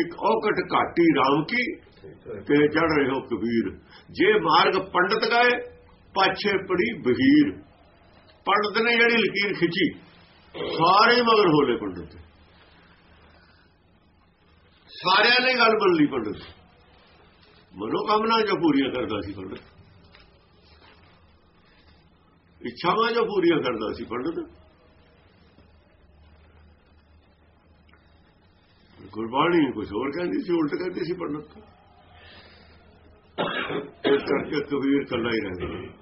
ਇੱਕ ਔਕਟ ਘਾਟੀ ਰਾਮ ਕੀ, ਤੇ ਚੜ ਰਹੇ ਹੋ ਕਬੀਰ। ਜੇ ਮਾਰਗ ਪੰਡਤ ਗਏ, ਪਾਛੇ ਪੜੀ ਬਹੀਰ। ਪੰਡਤ ਨੇ ਜਿਹੜੀ ਲਕੀਰ ਖਿੱਚੀ ਸਾਰੇ ਮਗਰ ਹੋਲੇ ਪੰਡਤ ਸਾਰਿਆਂ ਨੇ ਗੱਲ ਬਣ ਲਈ ਪੰਡਤ। ਮਨੋ ਕਾਮਨਾ ਜੋ ਪੂਰੀਆਂ ਕਰਦਾ ਸੀ ਪੰਡਤ। ਇੱਛਾਵਾਂ ਜੋ ਪੂਰੀਆਂ ਕਰਦਾ ਸੀ ਪੰਡਤ। ਗੁਰਬਾਣੀ ਕੁਝ ਹੋਰ ਕਹਿੰਦੀ ਸੀ, ਉਲਟ ਕਹਿੰਦੀ ਸੀ ਪੰਡਤ। ਇਸ ਕਰਕੇ ਕਬੀਰ ਕੱਲਾ ਹੀ ਰਹਿ ਗਿਆ।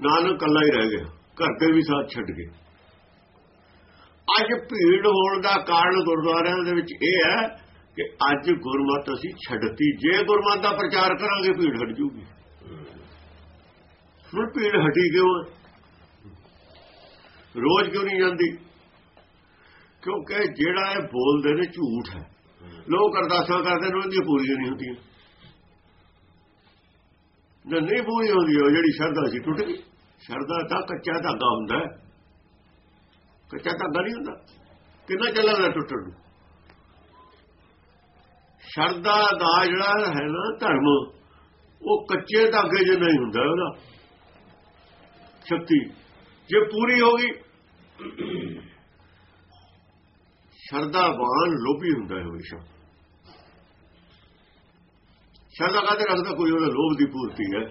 ਨਾਨਕ ਕੱਲਾ ਹੀ ਰਹਿ ਗਿਆ। ਘਰ ਦੇ ਵੀ ਸਾਥ ਛੱਡ ਗਏ। ਅੱਜ ਭੀੜ ਹੋਣ ਦਾ ਕਾਰਨ ਗੁਰਦੁਆਰਿਆਂ ਦੇ ਵਿੱਚ ਇਹ ਹੈ ਕਿ ਅੱਜ ਗੁਰਮਤ ਅਸੀਂ ਛੱਡਤੀ। ਜੇ ਗੁਰਮਤ ਦਾ ਪ੍ਰਚਾਰ ਕਰਾਂਗੇ, ਭੀੜ ਹਟ ਜੂਗੀ। ਹੁਣ ਭੀੜ ਹਟੀ ਕਿਉਂ ਰੋਜ਼ ਕਿਉਂ ਨਹੀਂ ਜਾਂਦੀ? ਕਿਉਂਕਿ ਜਿਹੜਾ ਇਹ ਬੋਲਦੇ ਨੇ ਝੂਠ ਹੈ। ਲੋਕ ਅਰਦਾਸਾਂ ਕਰਦੇ ਨੇ, ਉਹਦੀਆਂ ਪੂਰੀਆਂ ਨਹੀਂ ਹੁੰਦੀਆਂ। ਜੇ ਨਹੀਂ ਪੂਰੀ ਹੁੰਦੀ ਉਹ ਜਿਹੜੀ ਸ਼ਰਧਾ ਸੀ ਟੁੱਟ ਗਈ। ਸ਼ਰਧਾ ਤਾਂ ਕੱਚਾ ਧਾਗਾ ਹੁੰਦਾ ਹੈ। ਕੱਚਾ ਧਾਗਾ ਨਹੀਂ ਹੁੰਦਾ? ਕਿੰਨਾ ਚੱਲਦਾ ਟੁੱਟਣ ਨੂੰ? ਸ਼ਰਧਾ ਦਾ ਜਿਹੜਾ ਹੈ ਨਾ ਧਰਮ, ਉਹ ਕੱਚੇ ਧਾਗੇ ਜੇ ਨਹੀਂ ਹੁੰਦਾ ਉਹਦਾ। ਸ਼ਕਤੀ। ਜੇ ਪੂਰੀ ਹੋ ਗਈ ਸ਼ਰਧਾਵਾਨ ਲੋਭੀ ਹੁੰਦਾ ਹੈ ਹਮੇਸ਼ਾ। ਸ਼ਰਧਾ ਕਾਹਦੇ ਰੱਖਦਾ? ਕੋਈ ਉਹਦਾ ਲੋਭ ਦੀ ਪੂਰਤੀ ਹੈ।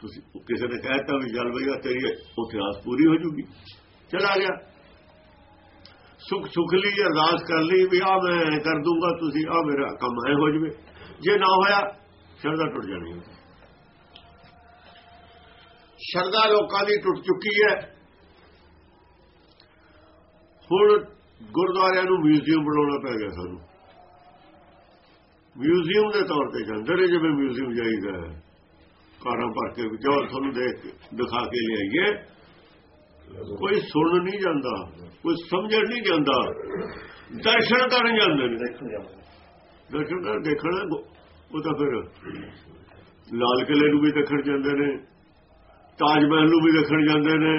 ਤੁਸੀਂ ਕਿਸੇ ਨੇ ਕਹਿਤਾ ਵੀ ਜਲ ਬਈਆ ਤੇਰੀ ਉੱਥੇ ਪੂਰੀ ਹੋ ਜੂਗੀ। ਚਲਾ ਗਿਆ। ਸੁਖ ਸੁਖ ਲਈ ਅਰਦਾਸ ਕਰ ਲਈ ਵੀ ਆ ਮੈਂ ਕਰ ਦੂੰਗਾ, ਤੁਸੀਂ ਆ ਮੇਰਾ ਕੰਮ ਹੈ ਹੋ ਜਵੇ। ਜੇ ਨਾ ਹੋਇਆ, ਸ਼ਰਧਾ ਟੁੱਟ ਜਾਣੀ ਸ਼ਰਧਾ ਲੋਕਾਂ ਦੀ ਟੁੱਟ ਚੁੱਕੀ ਹੈ। ਹੁਣ ਗੁਰਦੁਆਰਿਆਂ ਨੂੰ ਮਿਊਜ਼ੀਅਮ ਬਣਾਉਣਾ ਪੈ ਗਿਆ ਸਾਨੂੰ। ਮਿਊਜ਼ੀਅਮ ਦੇ ਤੌਰ ਤੇ ਜਾਂਦੇ ਜਿਵੇਂ ਮਿਊਜ਼ੀਅਮ ਜਾਈਦਾ ਕਾਰਾਂ ਭਰ ਕੇ ਜੋ ਤੁਹਾਨੂੰ ਦੇਖ, ਦਿਖਾ ਕੇ ਲਿਆਈਏ। ਕੋਈ ਸੁਣ ਨਹੀਂ ਜਾਂਦਾ ਕੋਈ ਸਮਝਣ ਨਹੀਂ ਜਾਂਦਾ ਦਰਸ਼ਨ ਕਰਨ ਜਾਂਦੇ ਨੇ। ਦਰਸ਼ਨ ਕਰ ਦੇਖਣਾ ਉਹ ਤਾਂ ਫਿਰ ਲਾਲ ਕਿਲੇ ਨੂੰ ਵੀ ਦੇਖਣ ਜਾਂਦੇ ਨੇ ਤਾਜ ਮਹਿਲ ਨੂੰ ਵੀ ਦੇਖਣ ਜਾਂਦੇ ਨੇ।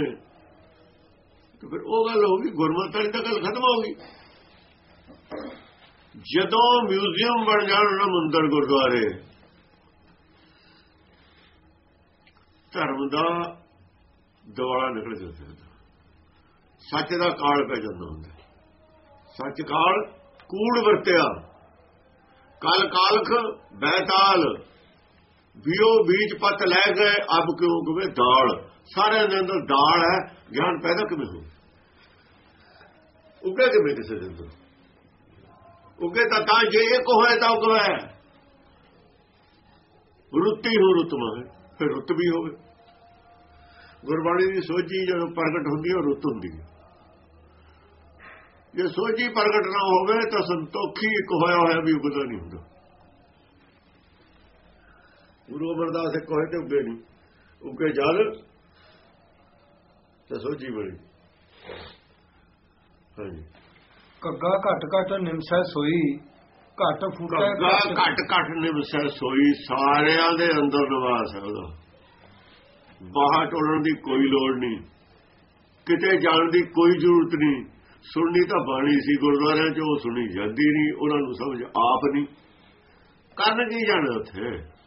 ਤੇ ਫਿਰ ਉਹ ਗੱਲ ਹੋ ਗਈ ਗੁਰਮਤਿ ਵਾਲੀ ਤਾਂ ਗੱਲ ਖਤਮ ਹੋ ਗਈ। ਜਦੋਂ ਮਿਊਜ਼ੀਅਮ ਬਣ ਜਾਣ ਨਾ ਮੰਦਰ ਗੁਰਦੁਆਰੇ ਧਰਮ ਦਾ ਦਿਵਾਲਾ ਨਿਕਲ ਜਾਂਦਾ ਸੱਚ ਦਾ ਕਾਲ ਪੈ ਜਾਂਦਾ ਹੁੰਦਾ। ਸੱਚ ਕਾਲ ਕੂੜ ਵਰਤਿਆ। ਕਲ ਕਾਲਖ ਬੈਤਾਲ। ਵਿਓ ਬੀਜ ਪਤ ਲੈ ਗਏ, ਅਬ ਕਿਉਂ ਗਵੇ ਦਾਲ। ਸਾਰਿਆਂ ਦੇ ਅੰਦਰ ਦਾਲ ਹੈ, ਗਿਆਨ ਪੈਦਾ ਕਿਵੇਂ ਹੋ ਉੱਗੇ ਕਿਵੇਂ ਕਿਸੇ ਦੇ ਅੰਦਰ? ਉੱਗੇ ਤਾਂ ਤਾਂ ਜੇ ਇੱਕ ਹੋਏ ਤਾਂ ਉਗਵੇ ਰੁੱਤੀ ਹੋ ਰੁਤਮਾ ਫਿਰ ਰੁੱਤ ਵੀ ਹੋਵੇ। ਗੁਰਬਾਣੀ ਦੀ ਸੋਝੀ ਜਦੋਂ ਪ੍ਰਗਟ ਹੁੰਦੀ ਹੈ ਉਹ ਰੁੱਤ ਹੁੰਦੀ ਹੈ। ਜੇ ਸੋਝੀ ਪ੍ਰਗਟ ਨਾ ਹੋਵੇ ਤਾਂ ਸੰਤੋਖੀ ਇੱਕ ਹੋਇਆ ਹੋਇਆ ਵੀ ਉਗਦਾ ਨਹੀਂ ਹੁੰਦਾ। ਗੁਰੂ ਅਮਰਦਾਸ ਇੱਕ ਹੋਏ ਤੇ ਉੱਗੇ ਨਹੀਂ। ਉੱਗੇ ਜਲ ਤੇ ਸੋਝੀ ਬਣੀ। ਹਾਂਜੀ। ਕੱਗਾ ਘਟ ਘਟ ਨਿਮਸੈ ਸੋਈ ਘਟ ਫੂਟੈ ਗੱਗਾ ਘਟ ਘਟ ਨਿਵਸੈ ਸੋਈ ਸਾਰਿਆਂ ਦੇ ਅੰਦਰ ਨਿਵਾਸ ਹੈ ਉਹਦਾ। ਬਾਹਰ ਟੋਲਣ ਦੀ ਕੋਈ ਲੋੜ ਨਹੀਂ। ਕਿਤੇ ਜਾਣ ਦੀ ਕੋਈ ਜ਼ਰੂਰਤ ਨਹੀਂ। ਸੁਣਨੀ ਤਾਂ ਬਾਣੀ ਸੀ, ਗੁਰਦੁਆਰਿਆਂ 'ਚ ਉਹ ਸੁਣੀ ਜਾਂਦੀ ਨਹੀਂ, ਉਹਨਾਂ ਨੂੰ ਸਮਝ ਆਪ ਨਹੀਂ। ਕਰਨ ਕੀ ਜਾਣਾ ਉੱਥੇ?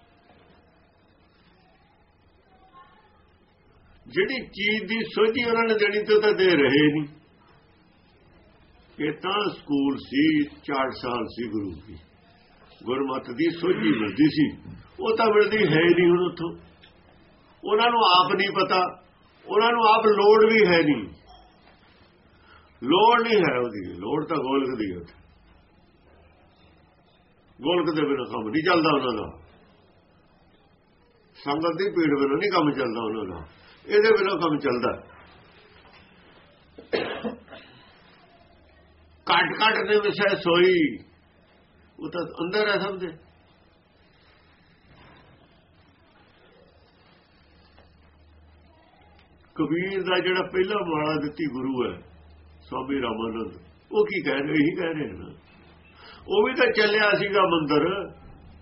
ਜਿਹੜੀ ਚੀਜ਼ ਦੀ ਸੋਝੀ ਉਹਨਾਂ ਨੇ ਦੇਣੀ ਤੇ ਤਾਂ ਦੇ ਰਹੇ ਨਹੀਂ। ਇਹ ਤਾਂ ਸਕੂਲ ਸੀ 4 ਸਾਲ ਸੀ ਗੁਰੂ ਦੀ। ਗੁਰਮਤ ਦੀ ਸੋਝੀ ਮਿਲਦੀ ਸੀ। ਉਹ ਤਾਂ ਮਿਲਦੀ ਹੈ ਹੀ ਨਹੀਂ ਹੁਣ ਉੱਥੋਂ। ਉਹਨਾਂ ਨੂੰ ਆਪ ਨਹੀਂ ਪਤਾ, ਉਹਨਾਂ ਨੂੰ ਆਪ ਲੋੜ ਵੀ ਹੈ ਨਹੀਂ। ਲੋੜ ਨਹੀਂ ਹੈ ਉਹਦੀ, ਲੋੜ ਤਾਂ ਗੋਲਕ ਦੀ ਹੈ ਗੋਲਕ ਦੇ ਬਿਨਾਂ ਕੰਮ ਨਹੀਂ ਚੱਲਦਾ ਉਹਨਾਂ ਦਾ। ਸੰਗਤ ਦੀ ਪੀੜ ਬਿਨਾਂ ਨਹੀਂ ਕੰਮ ਚੱਲਦਾ ਉਹਨਾਂ ਦਾ। ਇਹਦੇ ਬਿਨਾਂ ਕੰਮ ਚੱਲਦਾ। ਕੱਟ ਕੱਟ ਦੇ ਵਿਸ਼ੇ ਸੋਈ। ਉਹ ਤਾਂ ਅੰਦਰ ਹੈ ਸਭ ਦੇ। ਕਬੀਰ ਦਾ ਜਿਹੜਾ ਪਹਿਲਾ ਮਾਲਾ ਦਿੱਤੀ ਗੁਰੂ ਹੈ, ਸਵਾਮੀ ਰਾਮਾਨੰਦ, ਉਹ ਕੀ ਕਹਿ ਰਹੇ, ਇਹੀ ਕਹਿ ਰਹੇ ਨੇ। ਉਹ ਵੀ ਤਾਂ ਚੱਲਿਆ ਸੀਗਾ ਮੰਦਰ,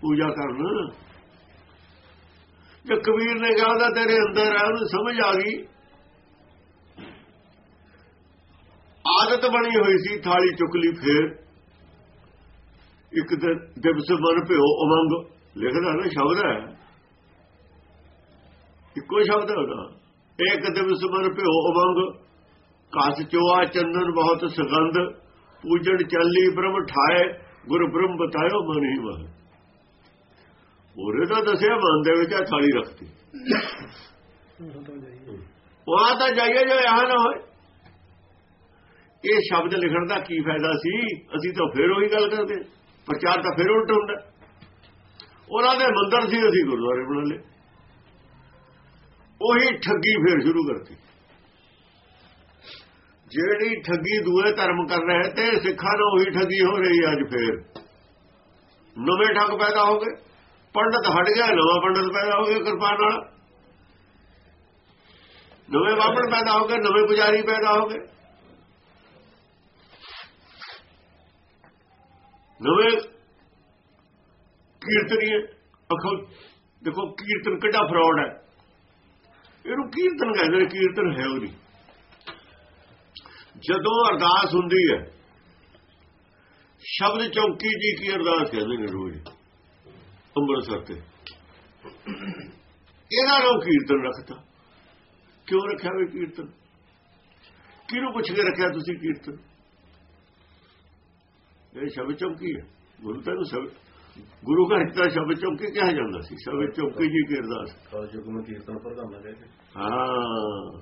ਪੂਜਾ ਕਰਨ। ਜੇ ਕਬੀਰ ਨੇ ਕਿਹਾ ਉਹਦਾ ਤੇਰੇ ਅੰਦਰ ਹੈ ਉਹਨੂੰ ਸਮਝ ਆ ਗਈ। ਆਦਤ ਬਣੀ ਹੋਈ ਸੀ ਥਾਲੀ ਚੁੱਕ ਲਈ ਫੇਰ। ਇੱਕ ਦਿਨ ਦਿਵਸ ਮਨ ਭਿਓ ਉਮੰਗ, ਲਿਖਦਾ ਨਾ ਸ਼ਬਦ ਹੈ। ਇੱਕੋ ਸ਼ਬਦ ਹੈ ਉਹਦਾ। ਇੱਕ ਦਿਵਸ ਮਨ ਭਿਓ ਉਮੰਗ ਕਾਸ ਚੋਆ ਚੰਦਨ ਬਹੁਤ ਸੁਗੰਧ, ਪੂਜਣ ਚੱਲੀ ਬ੍ਰਹਮ ਠਾਏ, ਗੁਰ ਬ੍ਰਹਮ ਬਤਾਇਓ ਮਨ ਹੀ ਮਨ। ਉਹਰੇ ਤਾਂ ਦੱਸਿਆ ਮਨ ਦੇ ਵਿੱਚ ਆ ਥਾਲੀ ਰੱਖਤੀ। ਉਹ ਤਾਂ ਜਾਈਏ ਜੋ ਯਹਾਂ ਨਾ ਹੋਏ। ਇਹ ਸ਼ਬਦ ਲਿਖਣ ਦਾ ਕੀ ਫਾਇਦਾ ਸੀ? ਅਸੀਂ ਤਾਂ ਫੇਰ ਉਹੀ ਗੱਲ ਕਰਦੇ। ਪ੍ਰਚਾਰ ਤਾਂ ਫੇਰ ਉਲਟ ਹੁੰਦਾ। ਉਹਨਾਂ ਦੇ ਮੰਦਰ ਸੀ ਅਸੀਂ ਗੁਰਦੁਆਰੇ ਬਣਾ ਲਏ। ਉਹੀ ਠੱਗੀ ਫੇਰ ਸ਼ੁਰੂ ਕਰਤੀ ਜਿਹੜੀ ਠੱਗੀ ਦੂਏ ਧਰਮ ਕਰ ਰਹੇ ਤੇ ਸਿੱਖਾਂ ਨੂੰ ਉਹੀ ਠੱਗੀ ਹੋ ਰਹੀ ਅੱਜ ਫੇਰ ਨਵੇਂ ਠੱਗ ਪੈਦਾ ਹੋ ਗਏ ਪੰਡਤ ਹਟ ਗਿਆ ਨਵਾਂ ਪੰਡਤ ਪੈਦਾ ਹੋ ਗਿਆ ਕਿਰਪਾ ਨਾਲ ਨਵੇਂ ਬਾਪੜ ਪੈਦਾ ਹੋ ਗਏ ਨਵੇਂ ਪੁਜਾਰੀ ਪੈਦਾ ਹੋ ਗਏ ਨਵੇਂ ਕੀਰਤਨੀਏ ਅਖੋ ਦੇਖੋ ਕੀਰਤਨ ਕਿੱਡਾ ਫਰਾਡ ਹੈ ਇਹਨੂੰ ਕੀਰਤਨ ਕਹਿੰਦੇ ਨੇ, ਕੀਰਤਨ ਹੈ ਉਹ ਨਹੀਂ ਜਦੋਂ ਅਰਦਾਸ ਹੁੰਦੀ ਹੈ, ਸ਼ਬਦ ਚੌਕੀ ਜੀ ਕੀ ਅਰਦਾਸ ਕਹਿੰਦੇ ਨੇ ਰੋਜ਼? ਅੰਮ੍ਰਿਤਸਰ ਤੇ। ਇਹਨਾਂ ਨੂੰ ਕੀਰਤਨ ਰੱਖਤਾ। ਕਿਉਂ ਰੱਖਿਆ ਵੀ ਕੀਰਤਨ? ਕਿਹਨੂੰ ਪੁੱਛ ਕੇ ਰੱਖਿਆ ਤੁਸੀਂ ਕੀਰਤਨ? ਇਹ ਸ਼ਬਦ ਚੌਕੀ ਹੈ। ਗੁਰੂ ਤਾਂ ਸ਼ਬਦ ਗੁਰੂ ਘਰ ਦਾ ਸ਼ਬਦ ਚੌਕੀ ਕਿਹਾ ਜਾਂਦਾ ਸੀ ਸ਼ਬਦ ਚੌਕੀ ਜੀ ਕੀ ਅਰਦਾਸ ਨੂੰ ਕੀਰਤਨ ਪ੍ਰਧਾਨਾ ਕਹਿੰਦੇ ਹਾਂ।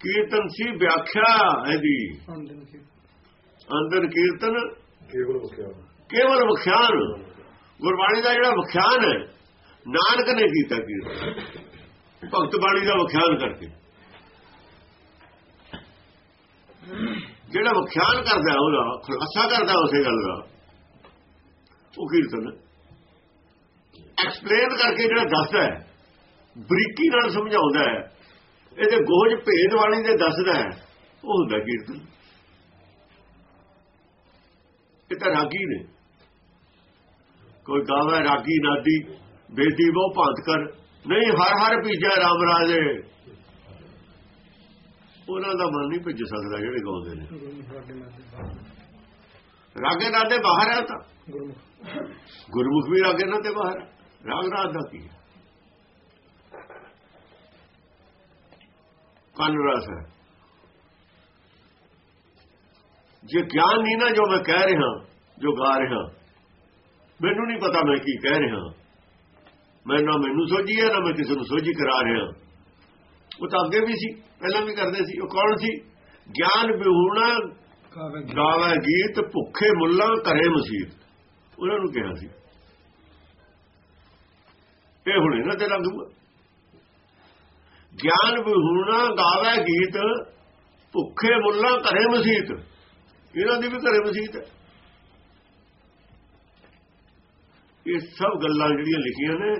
ਕੀਰਤਨ ਸੀ ਵਿਆਖਿਆ ਇਹਦੀ। ਅੰਦਰ ਕੀਰਤਨ ਕੇਵਲ ਬਖਿਆ ਕੇਵਲ ਵਿਖਿਆਨ। ਗੁਰਬਾਣੀ ਦਾ ਜਿਹੜਾ ਵਿਖਿਆਨ ਹੈ ਨਾਨਕ ਨੇ ਕੀਤਾ ਕੀਰਤਨ। ਭਗਤ ਬਾਣੀ ਦਾ ਵਿਖਿਆਨ ਕਰਕੇ। ਜਿਹੜਾ ਵਿਖਿਆਨ ਕਰਦਾ ਉਹਦਾ ਖੁਲਾਸਾ ਕਰਦਾ ਉਸੇ ਗੱਲ ਦਾ। ਉਹ ਕੀਰਤਨ ਐਕਸਪਲੇਨ ਕਰਕੇ ਜਿਹੜਾ ਦੱਸਦਾ ਹੈ, ਬਰੀਕੀ ਨਾਲ ਸਮਝਾਉਂਦਾ ਹੈ, ਇਹਦੇ ਗੋਜ ਭੇਦ ਵਾਲੀ ਦੇ ਦੱਸਦਾ ਹੈ, ਉਹ ਹੁੰਦਾ ਕੀਰਤਨ ਇਹ ਤਾਂ ਰਾਗੀ ਨੇ। ਕੋਈ ਗਾਵੇ ਰਾਗੀ, ਨਾਦੀ, ਬੇਦੀ ਉਹ ਭੰਤ ਕਰ। ਨਹੀਂ, ਹਰ ਹਰ ਭੀਜਾ ਰਾਮ ਰਾਜੇ। ਉਹਨਾਂ ਦਾ ਮਨ ਨਹੀਂ ਭਿੱਜ ਸਕਦਾ ਜਿਹੜੇ ਗਾਉਂਦੇ ਨੇ। ਸਾਡੇ ਨਾਲ ਦੇ ਬਾਹਰ। ਰਾਗੇ ਬਾਹਰ ਆ ਤਾਂ। ਗੁਰਮੁਖ। ਵੀ ਰਾਗੇ ਨਾਦੇ ਬਾਹਰ ਹੈ। ਰਾਗ ਰਾਜ ਦਾ ਕੀ ਹੈ? ਕੰਨ ਰਸ ਹੈ। ਜੇ ਗਿਆਨ ਨਹੀਂ ਨਾ ਜੋ ਮੈਂ ਕਹਿ ਰਿਹਾ ਜੋ ਗਾ ਰਿਹਾ ਮੈਨੂੰ ਨਹੀਂ ਪਤਾ ਮੈਂ ਕੀ ਕਹਿ ਰਿਹਾ। ਮੈਂ ਨਾ ਮੈਨੂੰ ਸੋਝੀ ਹੈ ਨਾ ਮੈਂ ਕਿਸੇ ਨੂੰ ਸੋਝੀ ਕਰਾ ਰਿਹਾ। ਉਹ ਤਾਂ ਅੱਗੇ ਵੀ ਸੀ ਪਹਿਲਾਂ ਵੀ ਕਰਦੇ ਸੀ। ਉਹ ਕੌਣ ਸੀ? ਗਿਆਨ ਵਿਹੂਣਾ ਗਾਵੇ ਗੀਤ ਭੁੱਖੇ ਮੁੱਲਾਂ ਘਰੇ ਮਸੀਤ। ਉਹਨਾਂ ਨੂੰ ਕਿਹਾ ਸੀ। ਇਹ ਹੁਣ ਇਹਨਾਂ ਤੇ ਲੱਗੂਗਾ ਗਿਆਨ ਵਿਹੂਣਾ ਗਾਵੇ ਗੀਤ, ਭੁੱਖੇ ਮੁੱਲਾਂ ਘਰੇ ਮਸੀਤ। ਇਹਨਾਂ ਦੀ ਵੀ ਘਰੇ ਮਸੀਤ ਹੈ। ਇਹ ਸਭ ਗੱਲਾਂ ਜਿਹੜੀਆਂ ਲਿਖੀਆਂ ਨੇ,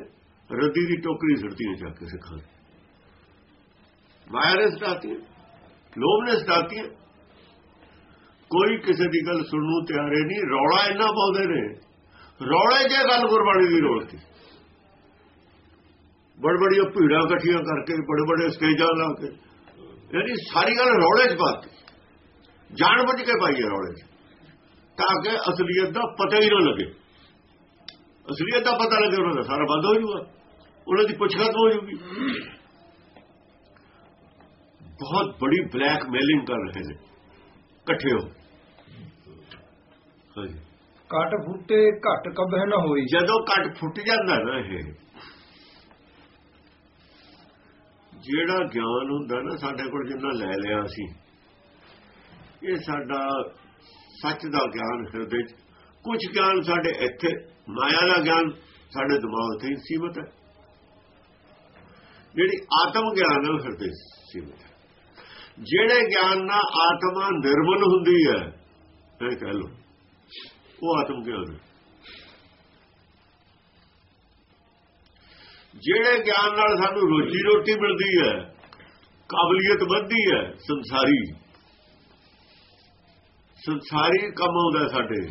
ਰੱਦੀ ਦੀ ਟੋਕਰੀ ਸੁੱਟਦੀਆਂ ਚੱਕ ਕੇ ਸਿੱਖਾਂ ਮਾਇਆ ਨੇ ਸਟਾਤੀਆਂ ਲੋਭ ਨੇ ਸਟਾਤੀਆਂ ਕੋਈ ਕਿਸੇ ਦੀ ਗੱਲ ਸੁਣਨ ਨੂੰ ਤਿਆਰੇ ਨਹੀਂ। ਰੌਲਾ ਇੰਨਾ ਪਾਉਂਦੇ ਨੇ। ਰੌਲੇ ਜੇ ਗੱਲ ਗੁਰਬਾਣੀ ਦੀ ਰੋਲਤੀ ਬੜ ਬੜੀਆਂ ਭੀੜਾਂ ਇਕੱਠੀਆਂ ਕਰਕੇ, ਬੜੇ ਬੜੇ ਸਟੇਜਾਂ ਲਾ ਕੇ। ਯਾਨੀ ਸਾਰੀ ਗੱਲ ਰੌਲੇ 'ਚ ਪਾਤੀ ਜਾਣ ਬੁੱਝ ਕੇ ਪਾਈ ਹੈ ਰੌਲੇ 'ਚ। ਤਾਂ ਕਿ ਅਸਲੀਅਤ ਦਾ ਪਤਾ ਹੀ ਨਾ ਲੱਗੇ। ਅਸਲੀਅਤ ਦਾ ਪਤਾ ਲੱਗੇ, ਉਹਨਾਂ ਦਾ ਸਾਰਾ ਬੰਦ ਹੋ ਜੂਗਾ। ਉਹਨਾਂ ਦੀ ਪੁੱਛਗਤ ਹੋ ਜੂਗੀ। ਬਹੁਤ ਬੜੀ ਬਲੈਕਮੇਲਿੰਗ ਕਰ ਰਹੇ ਨੇ। ਇਕੱਠੇ ਹੋ ਘਟ ਫੁੱਟੇ ਘਟ ਕਬਹਿ ਨਾ ਹੋਈ। ਜਦੋਂ ਕੱਟ ਫੁੱਟ ਜਾਂਦਾ ਨਾ ਇਹ ਜਿਹੜਾ ਗਿਆਨ ਹੁੰਦਾ ਨਾ ਸਾਡੇ ਕੋਲ ਜਿੰਨਾ ਲੈ ਲਿਆ ਅਸੀਂ ਇਹ ਸਾਡਾ ਸੱਚ ਦਾ ਗਿਆਨ ਹਿਰਦੇ ਚ। ਕੁਝ ਗਿਆਨ ਸਾਡੇ ਇੱਥੇ ਮਾਇਆ ਦਾ ਗਿਆਨ ਸਾਡੇ ਦਿਮਾਗ ਤੇ ਸੀਮਤ ਹੈ। ਜਿਹੜੀ ਆਤਮ ਗਿਆਨ ਉਹ ਹਿਰਦੇ ਸੀਮਤ ਹੈ। ਜਿਹੜੇ ਗਿਆਨ ਨਾਲ ਆਤਮਾ ਨਿਰਮਲ ਹੁੰਦੀ ਹੈ ਇਹ ਕਹਿ ਲਓ। ਉਹ ਆਤਮ ਗਿਆਨ ਹੈ ਜਿਹੜੇ ਗਿਆਨ ਨਾਲ ਸਾਨੂੰ ਰੋਜੀ ਰੋਟੀ ਮਿਲਦੀ ਹੈ, ਕਾਬਲੀਅਤ ਵੱਧਦੀ ਹੈ, ਸੰਸਾਰੀ। ਸੰਸਾਰੀ ਕੰਮ ਆਉਂਦਾ ਸਾਡੇ।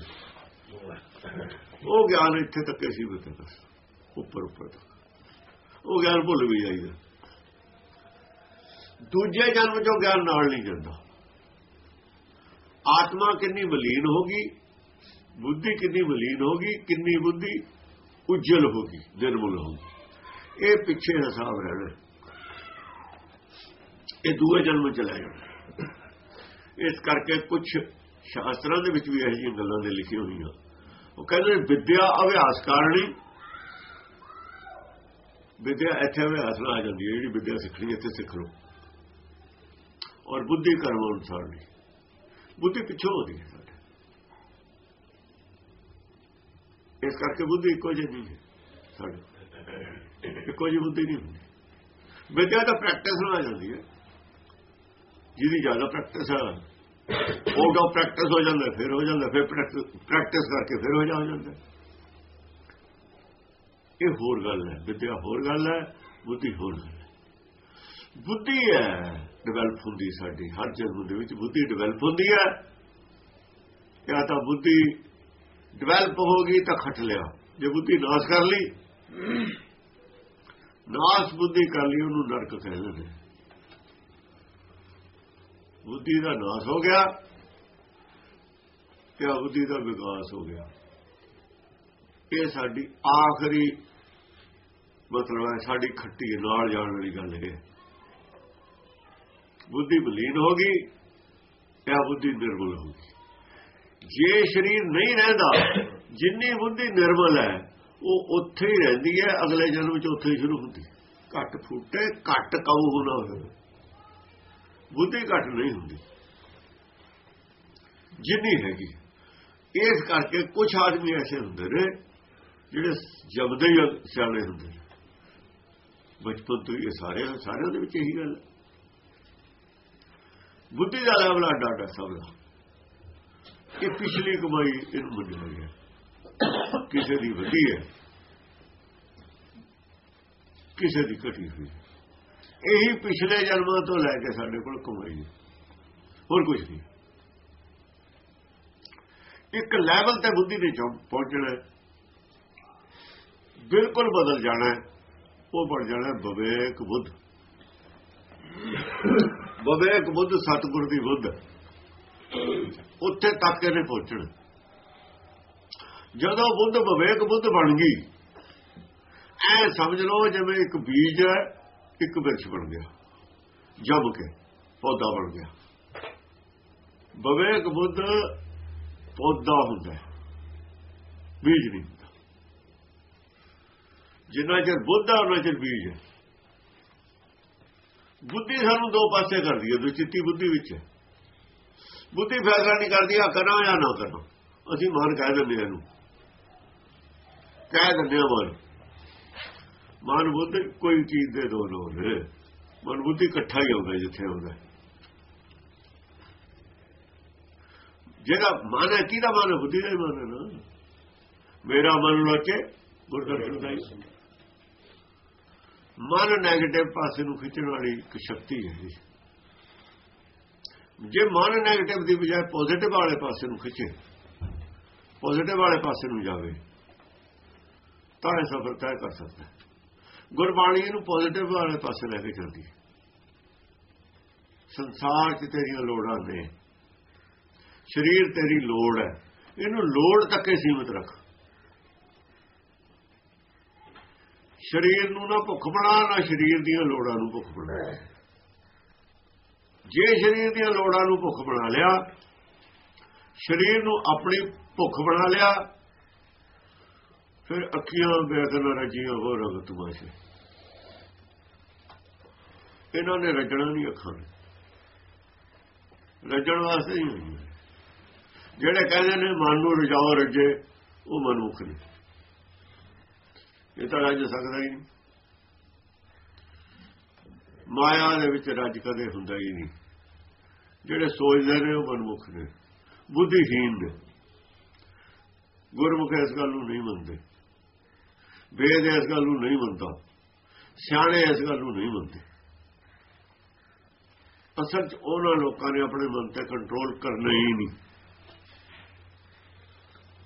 ਉਹ ਗਿਆਨ ਇੱਥੇ ਤੱਕ ਹੀ, ਸੀਮਿਤ ਬਸ। ਉੱਪਰ ਉੱਪਰ ਤੱਕ। ਉਹ ਗਿਆਨ ਭੁੱਲ ਵੀ ਜਾਈਦਾ। ਦੂਜੇ ਜਨਮ ਚੋਂ ਗਿਆਨ ਨਾਲ ਨਹੀਂ ਜਾਂਦਾ। ਆਤਮਾ ਕਿੰਨੀ ਮਲੀਨ ਹੋਗੀ ਬੁੱਧੀ ਕਿੰਨੀ ਮਲੀਨ ਗਈ ਕਿੰਨੀ ਬੁੱਧੀ ਉਜਲ ਹੋਗੀ, ਨਿਰਮਲ ਹੋਗੀ। ਇਹ ਪਿੱਛੇ ਹਿਸਾਬ ਰਹਿਣਾ। ਇਹ ਦੂਏ ਜਨਮ ਚ ਲੈ ਜਾਣਾ। ਇਸ ਕਰਕੇ ਕੁਝ ਸ਼ਾਸਤਰਾਂ ਦੇ ਵਿੱਚ ਵੀ ਇਹੋ ਜਿਹੀਆਂ ਗੱਲਾਂ ਦੇ ਲਿਖੀਆਂ ਹੋਈਆਂ। ਉਹ ਕਹਿੰਦੇ ਨੇ, ਵਿਦਿਆ ਅਭਿਆਸ ਕਾਰਣੀ। ਵਿਦਿਆ ਇੱਥੇ ਅਭਿਆਸ ਨਾਲ ਆ ਜਾਂਦੀ ਹੈ, ਜਿਹੜੀ ਵਿਦਿਆ ਸਿੱਖਣੀ ਇੱਥੇ ਸਿੱਖ ਲਓ। ਔਰ ਬੁੱਧੀ ਕਰਮ ਅਨੁਸਾਰ ਨਹੀਂ ਬੁੱਧੀ ਪਿੱਛੋਂ ਹੋਦੀ ਹੈ ਸਾਡੇ ਇਸ ਕਰਕੇ ਬੁੱਧੀ ਇੱਕੋ ਜਿਹੀ ਨਹੀਂ ਸਾਡੇ। ਇੱਕੋ ਜਿਹੀ ਬੁੱਧੀ ਨਹੀਂ ਹੁੰਦੀ। ਵਿਦਿਆ ਤਾਂ ਪ੍ਰੈਕਟਿਸ ਨਾਲ ਜਾਂਦੀ ਹੈ। ਜਿਹਦੀ ਜ਼ਿਆਦਾ ਪ੍ਰੈਕਟਿਸ ਹੈ ਉਹ ਦਾ ਪ੍ਰੈਕਟਿਸ ਹੋ ਜਾਂਦਾ, ਫਿਰ ਹੋ ਜਾਂਦਾ, ਫਿਰ ਪ੍ਰੈਕਟਿਸ ਕਰਕੇ ਫਿਰ ਹੋ ਜਾਂਦਾ। ਇਹ ਹੋਰ ਗੱਲ ਹੈ। ਵਿਦਿਆ ਹੋਰ ਗੱਲ ਹੈ, ਬੁੱਧੀ ਹੋਰ ਗੱਲ ਹੈ। ਬੁੱਧੀ ਹੈ ਡਿਵੈਲਪ ਹੁੰਦੀ ਸਾਡੀ। ਹਰ ਜਨਮ ਦੇ ਵਿੱਚ ਬੁੱਧੀ ਡਿਵੈਲਪ ਹੁੰਦੀ ਹੈ। ਜਾਂ ਤਾਂ ਬੁੱਧੀ ਡਿਵੈਲਪ ਹੋ ਗਈ ਤਾਂ ਖੱਟ ਲਿਆ। ਜੇ ਬੁੱਧੀ ਨਾਸ ਕਰ ਲਈ, ਨਾਸ ਬੁੱਧੀ ਕਰ ਲਈ, ਉਹਨੂੰ ਨਰਕ ਕਹਿੰਦੇ ਨੇ। ਬੁੱਧੀ ਦਾ ਨਾਸ ਹੋ ਗਿਆ ਤੇ ਬੁੱਧੀ ਦਾ ਵਿਕਾਸ ਹੋ ਗਿਆ। ਇਹ ਸਾਡੀ ਆਖਰੀ ਮਤਲਬ ਹੈ, ਸਾਡੀ ਖੱਟੀ ਨਾਲ ਜਾਣ ਵਾਲੀ ਗੱਲ ਇਹ। ਬੁੱਧੀ ਬਲੀਨ ਹੋ ਗਈ ਤੇ ਬੁੱਧੀ ਨਿਰਮਲ ਹੋ ਗਈ। ਜੇ ਸਰੀਰ ਨਹੀਂ ਰਹਿੰਦਾ, ਜਿੰਨੀ ਬੁੱਧੀ ਨਿਰਮਲ ਹੈ, ਉਹ ਉੱਥੇ ਹੀ ਰਹਿੰਦੀ ਹੈ, ਅਗਲੇ ਜਨਮ ਚ ਉੱਥੇ ਹੀ ਸ਼ੁਰੂ ਹੁੰਦੀ ਘੱਟ ਫੁੱਟੇ, ਘੱਟ ਕਉ ਹੋਣਾ ਹੋਵੇ। ਬੁੱਧੀ ਘੱਟ ਨਹੀਂ ਹੁੰਦੀ। ਜਿੰਨੀ ਹੈਗੀ। ਇਸ ਕਰਕੇ ਕੁਝ ਆਦਮੀ ਐਸੇ ਹੁੰਦੇ ਨੇ, ਜਿਹੜੇ ਜਬਦੇ ਹੀ ਸਿਆਣੇ ਹੁੰਦੇ ਨੇ। ਬਚਪਨ ਤੋਂ ਇਹ ਸਾਰੇ ਸਾਰਿਆਂ ਦੇ ਵਿੱਚ ਇਹੀ ਗੱਲ ਬੁੱਧੀ ਦਾ ਲੈਵਲ ਅੱਡਾ ਅੱਡਾ ਸਭ ਦਾ। ਇਹ ਪਿਛਲੀ ਕਮਾਈ ਇਹਨੂੰ ਮੰਨਿਆ ਹੈ ਕਿਸੇ ਦੀ ਵਧੀ ਹੈ, ਕਿਸੇ ਦੀ ਘਟੀ ਹੋਈ ਇਹੀ ਪਿਛਲੇ ਜਨਮਾਂ ਤੋਂ ਲੈ ਕੇ ਸਾਡੇ ਕੋਲ ਕਮਾਈ ਹੈ। ਹੋਰ ਕੁਝ ਨਹੀਂ। ਇੱਕ ਲੈਵਲ ਤੇ ਬੁੱਧੀ ਨੇ ਪਹੁੰਚਣਾ ਬਿਲਕੁਲ ਬਦਲ ਜਾਣਾ ਉਹ ਬਣ ਜਾਣਾ ਵਿਵੇਕ ਬੁੱਧ। ਵਿਵੇਕ ਬੁੱਧ ਸਤਿਗੁਰ ਦੀ ਬੁੱਧ। ਉੱਥੇ ਤੱਕ ਇਹਨੇ ਪਹੁੰਚਣਾ। ਜਦੋਂ ਬੁੱਧ ਵਿਵੇਕ ਬੁੱਧ ਬਣ ਗਈ, ਐ ਸਮਝ ਲਓ ਜਿਵੇਂ ਇੱਕ ਬੀਜ ਹੈ, ਇੱਕ ਵਿਰਛ ਬਣ ਗਿਆ, ਜੰਮ ਕੇ ਪੌਦਾ ਬਣ ਗਿਆ। ਵਿਵੇਕ ਬੁੱਧ ਪੌਦਾ ਹੁੰਦਾ ਬੀਜ ਨਹੀਂ ਹੁੰਦਾ। ਜਿੰਨਾ ਚਿਰ ਬੁੱਧ ਹੈ, ਉਹਨਾਂ ਚਿਰ ਬੀਜ ਹੈ। ਬੁੱਧੀ ਸਾਨੂੰ ਦੋ ਪਾਸੇ ਕਰਦੀ ਹੈ ਦੁਚਿੱਤੀ ਬੁੱਧੀ ਵਿੱਚ ਹੈ। ਬੁੱਧੀ ਫੈਸਲਾ ਨਹੀਂ ਕਰਦੀ ਆ ਕਰਾਂ ਜਾਂ ਨਾ ਕਰਾਂ। ਅਸੀਂ ਮਨ ਕਹਿ ਦਿੰਦੇ ਹਾਂ ਇਹਨੂੰ। ਕਹਿ ਦਿੰਦੇ ਹਾਂ ਮਨ। ਮਨ ਬੁੱਧ ਕੋਈ ਚੀਜ਼ ਦੇ ਦੋ ਲੋਕ ਮਨ ਬੁੱਧੀ ਇਕੱਠਾ ਹੀ ਆਉਂਦਾ ਜਿੱਥੇ ਆਉਂਦਾ। ਜਿਹੜਾ ਮਨ ਹੈ, ਕਿਹਦਾ ਮਨ ਹੈ? ਬੁੱਧੀ ਦਾ ਹੀ ਮਨ ਹੈ ਨਾ। ਮੇਰਾ ਮਨ ਲੋਚੇ, ਗੁਰਦਰਸ਼ਨ ਦਾ ਹੀ। ਮਨ 네ਗੇਟਿਵ ਪਾਸੇ ਨੂੰ ਖਿੱਚਣ ਵਾਲੀ ਇੱਕ ਸ਼ਕਤੀ ਹੈ ਜੇ ਮਨ 네ਗੇਟਿਵ ਦੀ ਬਜਾਏ ਪੋਜ਼ਿਟਿਵ ਵਾਲੇ ਪਾਸੇ ਨੂੰ ਖਿੱਚੇ ਪੋਜ਼ਿਟਿਵ ਵਾਲੇ ਪਾਸੇ ਨੂੰ ਜਾਵੇ, ਤਾਂ ਇਹ ਸਫਰ ਤੈਅ ਕਰ ਸਕਦਾ ਗੁਰਬਾਣੀ ਇਹਨੂੰ ਪੋਜ਼ਿਟਿਵ ਵਾਲੇ ਪਾਸੇ ਲੈ ਕੇ ਚੱਲਦੀ ਹੈ। ਸੰਸਾਰ 'ਚ ਤੇਰੀਆਂ ਲੋੜਾਂ ਨੇ। ਸਰੀਰ ਤੇਰੀ ਲੋੜ ਹੈ। ਇਹਨੂੰ ਲੋੜ ਤੱਕ ਹੀ ਸੀਮਿਤ ਰੱਖ। ਸਰੀਰ ਨੂੰ ਨਾ ਭੁੱਖ ਬਣਾ, ਨਾ ਸਰੀਰ ਦੀਆਂ ਲੋੜਾਂ ਨੂੰ ਭੁੱਖ ਬਣਾ। ਜੇ ਸਰੀਰ ਦੀਆਂ ਲੋੜਾਂ ਨੂੰ ਭੁੱਖ ਬਣਾ ਲਿਆ, ਸਰੀਰ ਨੂੰ ਆਪਣੀ ਭੁੱਖ ਬਣਾ ਲਿਆ, ਫਿਰ ਅੱਖੀਆਂ ਬੇਦਨ ਰਜੀਆਂ ਹੋ ਰਗ ਤੁਮਾਸ਼ੇ। ਇਹਨਾਂ ਨੇ ਰਜਣਾ ਨਹੀਂ ਅੱਖਾਂ ਨੇ। ਰਜਣ ਵਾਸਤੇ ਹੀ ਹੋਈ ਜਿਹੜੇ ਕਹਿੰਦੇ ਨੇ ਮਨ ਨੂੰ ਰਜਾਓ ਰਜੇ, ਉਹ ਮਨੁੱਖ ਨੇ। ਇਹ ਤਾਂ ਰੱਜ ਸਕਦਾ ਹੀ ਨਹੀਂ। ਮਾਇਆ ਦੇ ਵਿੱਚ ਰੱਜ ਕਦੇ ਹੁੰਦਾ ਹੀ ਨਹੀਂ। ਜਿਹੜੇ ਸੋਚਦੇ ਨੇ ਉਹ ਮਨਮੁਖ ਨੇ। ਬੁੱਧੀਹੀਨ ਨੇ। ਗੁਰਮੁਖ ਇਸ ਗੱਲ ਨੂੰ ਨਹੀਂ ਮੰਨਦੇ। ਵੇਦ ਇਸ ਗੱਲ ਨੂੰ ਨਹੀਂ ਮੰਨਦਾ। ਸਿਆਣੇ ਇਸ ਗੱਲ ਨੂੰ ਨਹੀਂ ਮੰਨਦੇ। ਅਸਲ 'ਚ ਉਹਨਾਂ ਲੋਕਾਂ ਨੇ ਆਪਣੇ ਮਨ ਤੇ ਕੰਟਰੋਲ ਕਰਨਾ ਹੀ ਨਹੀਂ।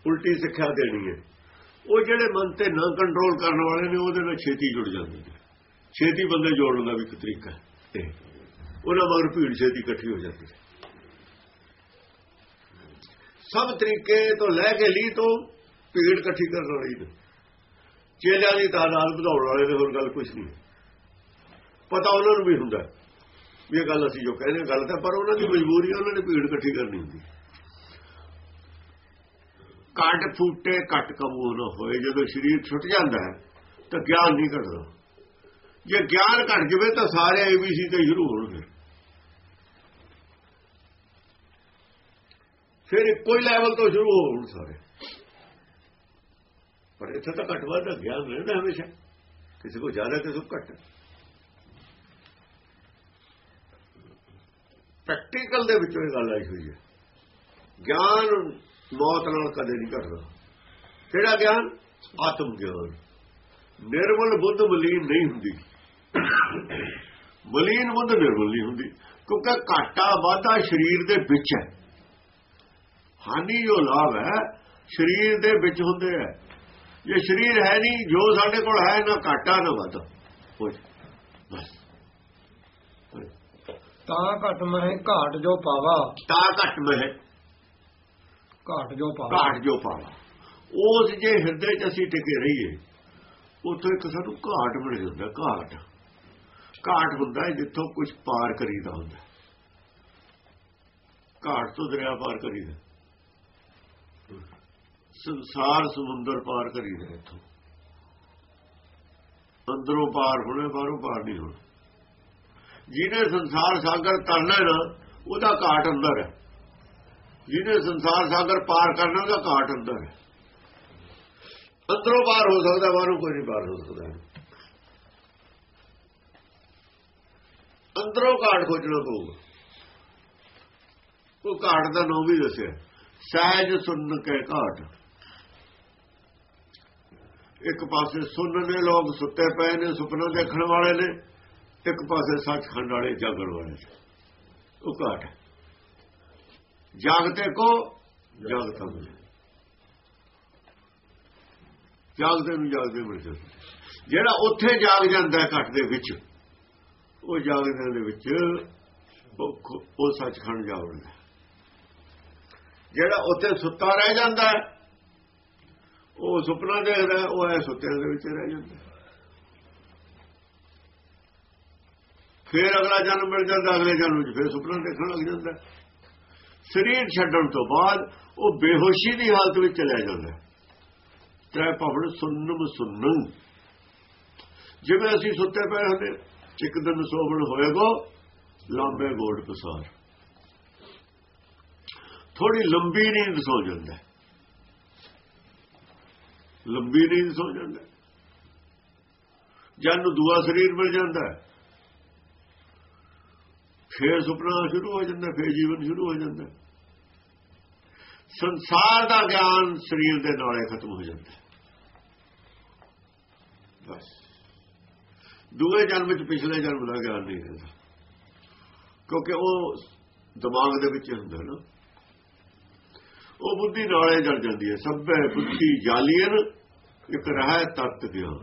ਉਲਟੀ ਸਿੱਖਿਆ ਦੇਣੀ ਹੈ। ਉਹ ਜਿਹੜੇ ਮਨ ਤੇ ਨਾ ਕੰਟਰੋਲ ਕਰਨ ਵਾਲੇ ਨੇ, ਉਹਦੇ ਨਾਲ ਛੇਤੀ ਜੁੜ ਜਾਂਦੇ ਨੇ। ਛੇਤੀ ਬੰਦੇ ਜੋੜਨ ਦਾ ਵੀ ਇੱਕ ਤਰੀਕਾ ਹੈ। ਉਹਨਾਂ ਮਗਰ ਭੀੜ ਛੇਤੀ ਇਕੱਠੀ ਹੋ ਜਾਂਦੀ। ਸਭ ਤਰੀਕੇ ਤੋਂ ਲੈ ਕੇ ਲਈ ਤੋਂ ਭੀੜ ਇਕੱਠੀ ਕਰਨ ਵਾਲੀ ਨੇ ਚੇਲਿਆਂ ਦੀ ਤਾਦਾਦ ਵਧਾਉਣ ਵਾਲੇ ਤੇ ਹੋਰ ਗੱਲ ਕੁਝ ਨਹੀਂ। ਪਤਾ ਉਹਨਾਂ ਨੂੰ ਵੀ ਹੁੰਦਾ ਵੀ ਇਹ ਗੱਲ ਅਸੀਂ ਜੋ ਕਹਿੰਦੇ ਹਾਂ ਗਲਤ ਹੈ, ਪਰ ਉਹਨਾਂ ਦੀ ਮਜਬੂਰੀ ਉਹਨਾਂ ਨੇ ਭੀੜ ਇਕੱਠੀ ਕਰਨੀ ਹੁੰਦੀ। ਕੱਟ ਫੂਟੇ, ਕੱਟ ਕਬੂ ਨਾ ਹੋਏ। ਜਦੋਂ ਸਰੀਰ ਛੁੱਟ ਜਾਂਦਾ ਤਾਂ ਗਿਆਨ ਨਹੀਂ ਘਟਦਾ। ਜੇ ਗਿਆਨ ਘਟ ਜਵੇ ਤਾਂ ਸਾਰੇ ਏਬੀਸੀ ਤੇ ਸ਼ੁਰੂ ਹੋਣਗੇ। ਫਿਰ ਇੱਕੋ ਹੀ ਲੈਵਲ ਤੋਂ ਸ਼ੁਰੂ ਹੋਣ ਸਾਰੇ। ਪਰ ਇੱਥੇ ਤਾਂ ਘੱਟ ਵੱਧ ਗਿਆਨ ਰਹਿੰਦਾ ਹਮੇਸ਼ਾ। ਕਿਸੇ ਕੋ ਜ਼ਿਆਦਾ ਕਿਸੇ ਕੋ ਘੱਟ। ਪ੍ਰੈਕਟੀਕਲ ਦੇ ਵਿੱਚੋਂ ਇਹ ਗੱਲ ਆਈ ਹੋਈ ਹੈ। ਗਿਆਨ ਮੌਤ ਨਾਲ ਕਦੇ ਨਹੀਂ ਘਟਦਾ। ਕਿਹੜਾ ਗਿਆਨ? ਆਤਮ ਗਿਆਨ। ਨਿਰਮਲ ਬੁੱਧ ਮਲੀਨ ਨਹੀਂ ਹੁੰਦੀ। ਮਲੀਨ ਬੁੱਧ ਨਿਰਮਲ ਨਹੀਂ ਹੁੰਦੀ। ਕਿਉਂਕਿ ਘਾਟਾ ਵਾਧਾ ਸਰੀਰ ਦੇ ਵਿੱਚ ਹੈ। ਹਾਨੀ ਜੋ ਲਾਭ ਹੈ ਸਰੀਰ ਦੇ ਵਿੱਚ ਹੁੰਦੇ ਹੈ। ਜੇ ਸਰੀਰ ਹੈ ਨਹੀਂ ਜੋ ਸਾਡੇ ਕੋਲ ਹੈ ਨਾ ਘਾਟਾ ਨਾ ਵਾਧਾ। ਕੁਝ ਬਸ। ਤਾਂ ਘਟ ਮਹਿ ਘਾਟ ਜੋ ਪਾਵਾ। ਤਾਂ ਘਟ ਮਹਿ। ਘਾਟ ਜੋ ਪਾਵਾ। ਘਾਟ ਜੋ ਪਾਵਾ। ਉਸ ਜੇ ਹਿਰਦੇ 'ਚ ਅਸੀਂ ਟਿਕੇ ਰਹੀਏ ਉੱਥੋਂ ਇੱਕ ਸਾਨੂੰ ਘਾਟ ਮਿਲ ਜਾਂਦਾ ਘਾਟ। ਘਾਟ ਹੁੰਦਾ ਜਿੱਥੋਂ ਕੁਝ ਪਾਰ ਕਰੀਦਾ ਹੁੰਦਾ। ਘਾਟ ਤੋਂ ਦਰਿਆ ਪਾਰ ਕਰੀਦਾ। ਸੰਸਾਰ ਸਮੁੰਦਰ ਪਾਰ ਕਰੀਦਾ ਇੱਥੋਂ। ਅੰਦਰੋਂ ਪਾਰ ਹੋਣੇ, ਬਾਹਰੋਂ ਪਾਰ ਨਹੀਂ ਹੋਣਾ। ਜਿਹਨੇ ਸੰਸਾਰ ਸਾਗਰ ਤਰਨਾ ਨਾ, ਉਹਦਾ ਘਾਟ ਅੰਦਰ ਹੈ। ਜਿਹਨੇ ਸੰਸਾਰ ਸਾਗਰ ਪਾਰ ਕਰਨਾ, ਉਹਦਾ ਘਾਟ ਅੰਦਰ ਹੈ। ਅੰਦਰੋਂ ਬਾਹਰ ਹੋ ਸਕਦਾ, ਬਾਹਰੋਂ ਕੋਈ ਨਹੀਂ ਬਾਹਰ ਹੋ ਸਕਦਾ। ਅੰਦਰੋਂ ਘਾਟ ਖੋਜਣਾ ਪਊਗਾ। ਉਹ ਘਾਟ ਦਾ ਨਾਮ ਵੀ ਦੱਸਿਆ। ਸਹਿਜ ਸੁਣ ਕੇ ਘਾਟ। ਇੱਕ ਪਾਸੇ ਸੁਣਨੇ ਲੋਕ ਸੁੱਤੇ ਪਏ ਨੇ, ਸੁਪਨਾ ਦੇਖਣ ਵਾਲੇ ਨੇ, ਇੱਕ ਪਾਸੇ ਸੱਚਖੰਡ ਵਾਲੇ ਜਾਗਣ ਵਾਲੇ ਨੇ। ਉਹ ਘਾਟ ਹੈ। ਜਾਗਤੇ ਕੋ, ਜਾਗਤਾ ਮਿਲੇ। ਜਾਗਦੇ ਨੂੰ ਜਾਗਦੇ ਮਿਲ ਜਾਂਦਾ। ਜਿਹੜਾ ਉੱਥੇ ਜਾਗ ਜਾਂਦਾ ਹੈ ਘਟ ਦੇ ਵਿੱਚ, ਉਹ ਜਾਗਦੇ ਦੇ ਵਿੱਚ ਉਹ ਸੱਚਖੰਡ ਜਾਗਦਾ ਜਿਹੜਾ ਉੱਥੇ ਸੁੱਤਾ ਰਹਿ ਜਾਂਦਾ ਹੈ ਉਹ ਸੁਪਨਾ ਦੇਖਦਾ ਹੈ, ਉਹ ਐ ਸੁੱਤਿਆਂ ਦੇ ਵਿੱਚ ਰਹਿ ਜਾਂਦਾ। ਫਿਰ ਅਗਲਾ ਜਨਮ ਮਿਲ ਜਾਂਦਾ ਅਗਲੇ ਜਨਮ ਵਿੱਚ ਫਿਰ ਸੁਪਨਾ ਦੇਖਣ ਲੱਗ ਜਾਂਦਾ। ਸਰੀਰ ਛੱਡਣ ਤੋਂ ਬਾਅਦ ਉਹ ਬੇਹੋਸ਼ੀ ਦੀ ਹਾਲਤ ਵਿੱਚ ਚਲਿਆ ਜਾਂਦਾ ਹੈ। ਤ੍ਰੈ ਭਵਨ ਸੁਨਮ ਸੁੰਨੰ। ਜਿਵੇਂ ਅਸੀਂ ਸੁੱਤੇ ਪਏ ਹੁੰਦੇ ਇੱਕ ਦਿਨ ਸੋਵਣ ਹੋਏਗਾ ਲਾਂਬੇ ਗੋੜ ਪਸਾਰ। ਥੋੜੀ ਲੰਬੀ ਨੀਂਦ ਸੋ ਜਾਂਦਾ ਲੰਬੀ ਨੀਂਦ ਸੋ ਜਾਂਦਾ ਹੈ। ਨੂੰ ਦੂਆ ਸਰੀਰ ਮਿਲ ਜਾਂਦਾ ਹੈ। ਫੇਰ ਸੁਪਨਾ ਸ਼ੁਰੂ ਹੋ ਜਾਂਦਾ ਹੈ, ਫੇਰ ਜੀਵਨ ਸ਼ੁਰੂ ਹੋ ਜਾਂਦਾ ਸੰਸਾਰ ਦਾ ਗਿਆਨ ਸਰੀਰ ਦੇ ਨਾਲੇ ਖਤਮ ਹੋ ਜਾਂਦਾ ਬਸ। ਦੂਏ ਜਨਮ ਵਿੱਚ ਪਿਛਲੇ ਜਨਮ ਦਾ ਗਿਆਨ ਨਹੀਂ ਰਹਿੰਦਾ। ਕਿਉਂਕਿ ਉਹ ਦਿਮਾਗ ਦੇ ਵਿੱਚ ਹੁੰਦਾ ਨਾ। ਉਹ ਬੁੱਧੀ ਨਾਲੇ ਜਲ ਜਾਂਦੀ ਹੈ। ਸਭੇ ਬੁੱਧੀ ਜਾਲੀਨ ਇੱਕ ਰਹਾ ਤਤ ਗਿਆਨ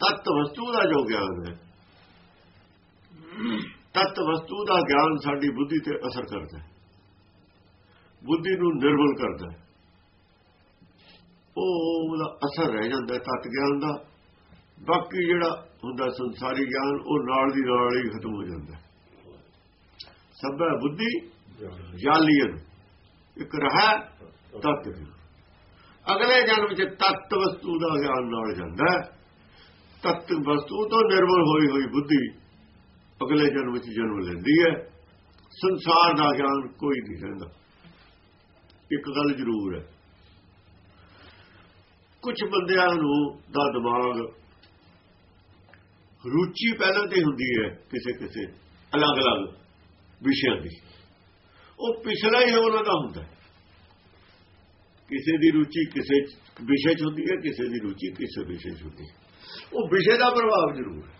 ਤਤ ਵਸਤੂ ਦਾ ਜੋ ਗਿਆਨ ਹੈ। ਤਤ ਵਸਤੂ ਦਾ ਗਿਆਨ ਸਾਡੀ ਬੁੱਧੀ ਤੇ ਅਸਰ ਕਰਦਾ ਹੈ। ਬੁੱਧੀ ਨੂੰ ਨਿਰਮਲ ਕਰਦਾ ਹੈ। ਉਹ ਉਹਦਾ ਅਸਰ ਰਹਿ ਜਾਂਦਾ ਤਤ ਗਿਆਨ ਦਾ। ਬਾਕੀ ਜਿਹੜਾ ਹੁੰਦਾ ਸੰਸਾਰੀ ਗਿਆਨ ਉਹ ਨਾਲ ਦੀ ਨਾਲ ਹੀ ਖਤਮ ਹੋ ਜਾਂਦਾ ਹੈ। ਸਭੇ ਬੁੱਧੀ ਜਾਲੀਨ ਇੱਕ ਰਹਾ ਤਤ ਗਿਆਨ। ਅਗਲੇ ਜਨਮ ਚ ਤਤ ਵਸਤੂ ਦਾ ਗਿਆਨ ਨਾਲ ਜਾਂਦਾ ਹੈ। ਤਤ ਵਸਤੂ ਤੋਂ ਨਿਰਭਰ ਹੋਈ ਹੋਈ ਬੁੱਧੀ ਅਗਲੇ ਜਨਮ ਵਿੱਚ ਜਨਮ ਲੈਂਦੀ ਹੈ। ਸੰਸਾਰ ਦਾ ਗਿਆਨ ਕੋਈ ਨਹੀਂ ਰਹਿੰਦਾ। ਇੱਕ ਗੱਲ ਜ਼ਰੂਰ ਹੈ। ਕੁਝ ਬੰਦਿਆਂ ਨੂੰ ਦਾ ਦਿਮਾਗ ਰੁਚੀ ਪਹਿਲਾਂ ਤੇ ਹੁੰਦੀ ਹੈ ਕਿਸੇ ਕਿਸੇ ਅਲੱਗ-ਅਲੱਗ ਵਿਸ਼ਿਆਂ ਦੀ। ਉਹ ਪਿਛਲਾ ਹੀ ਉਹਨਾਂ ਦਾ ਹੁੰਦਾ ਕਿਸੇ ਦੀ ਰੁਚੀ ਕਿਸੇ ਵਿਸ਼ੇ 'ਚ ਹੁੰਦੀ ਹੈ ਕਿਸੇ ਦੀ ਰੁਚੀ ਕਿਸੇ ਵਿਸ਼ੇ 'ਚ ਹੁੰਦੀ ਹੈ। ਉਹ ਵਿਸ਼ੇ ਦਾ ਪ੍ਰਭਾਵ ਜ਼ਰੂਰ ਹੈ।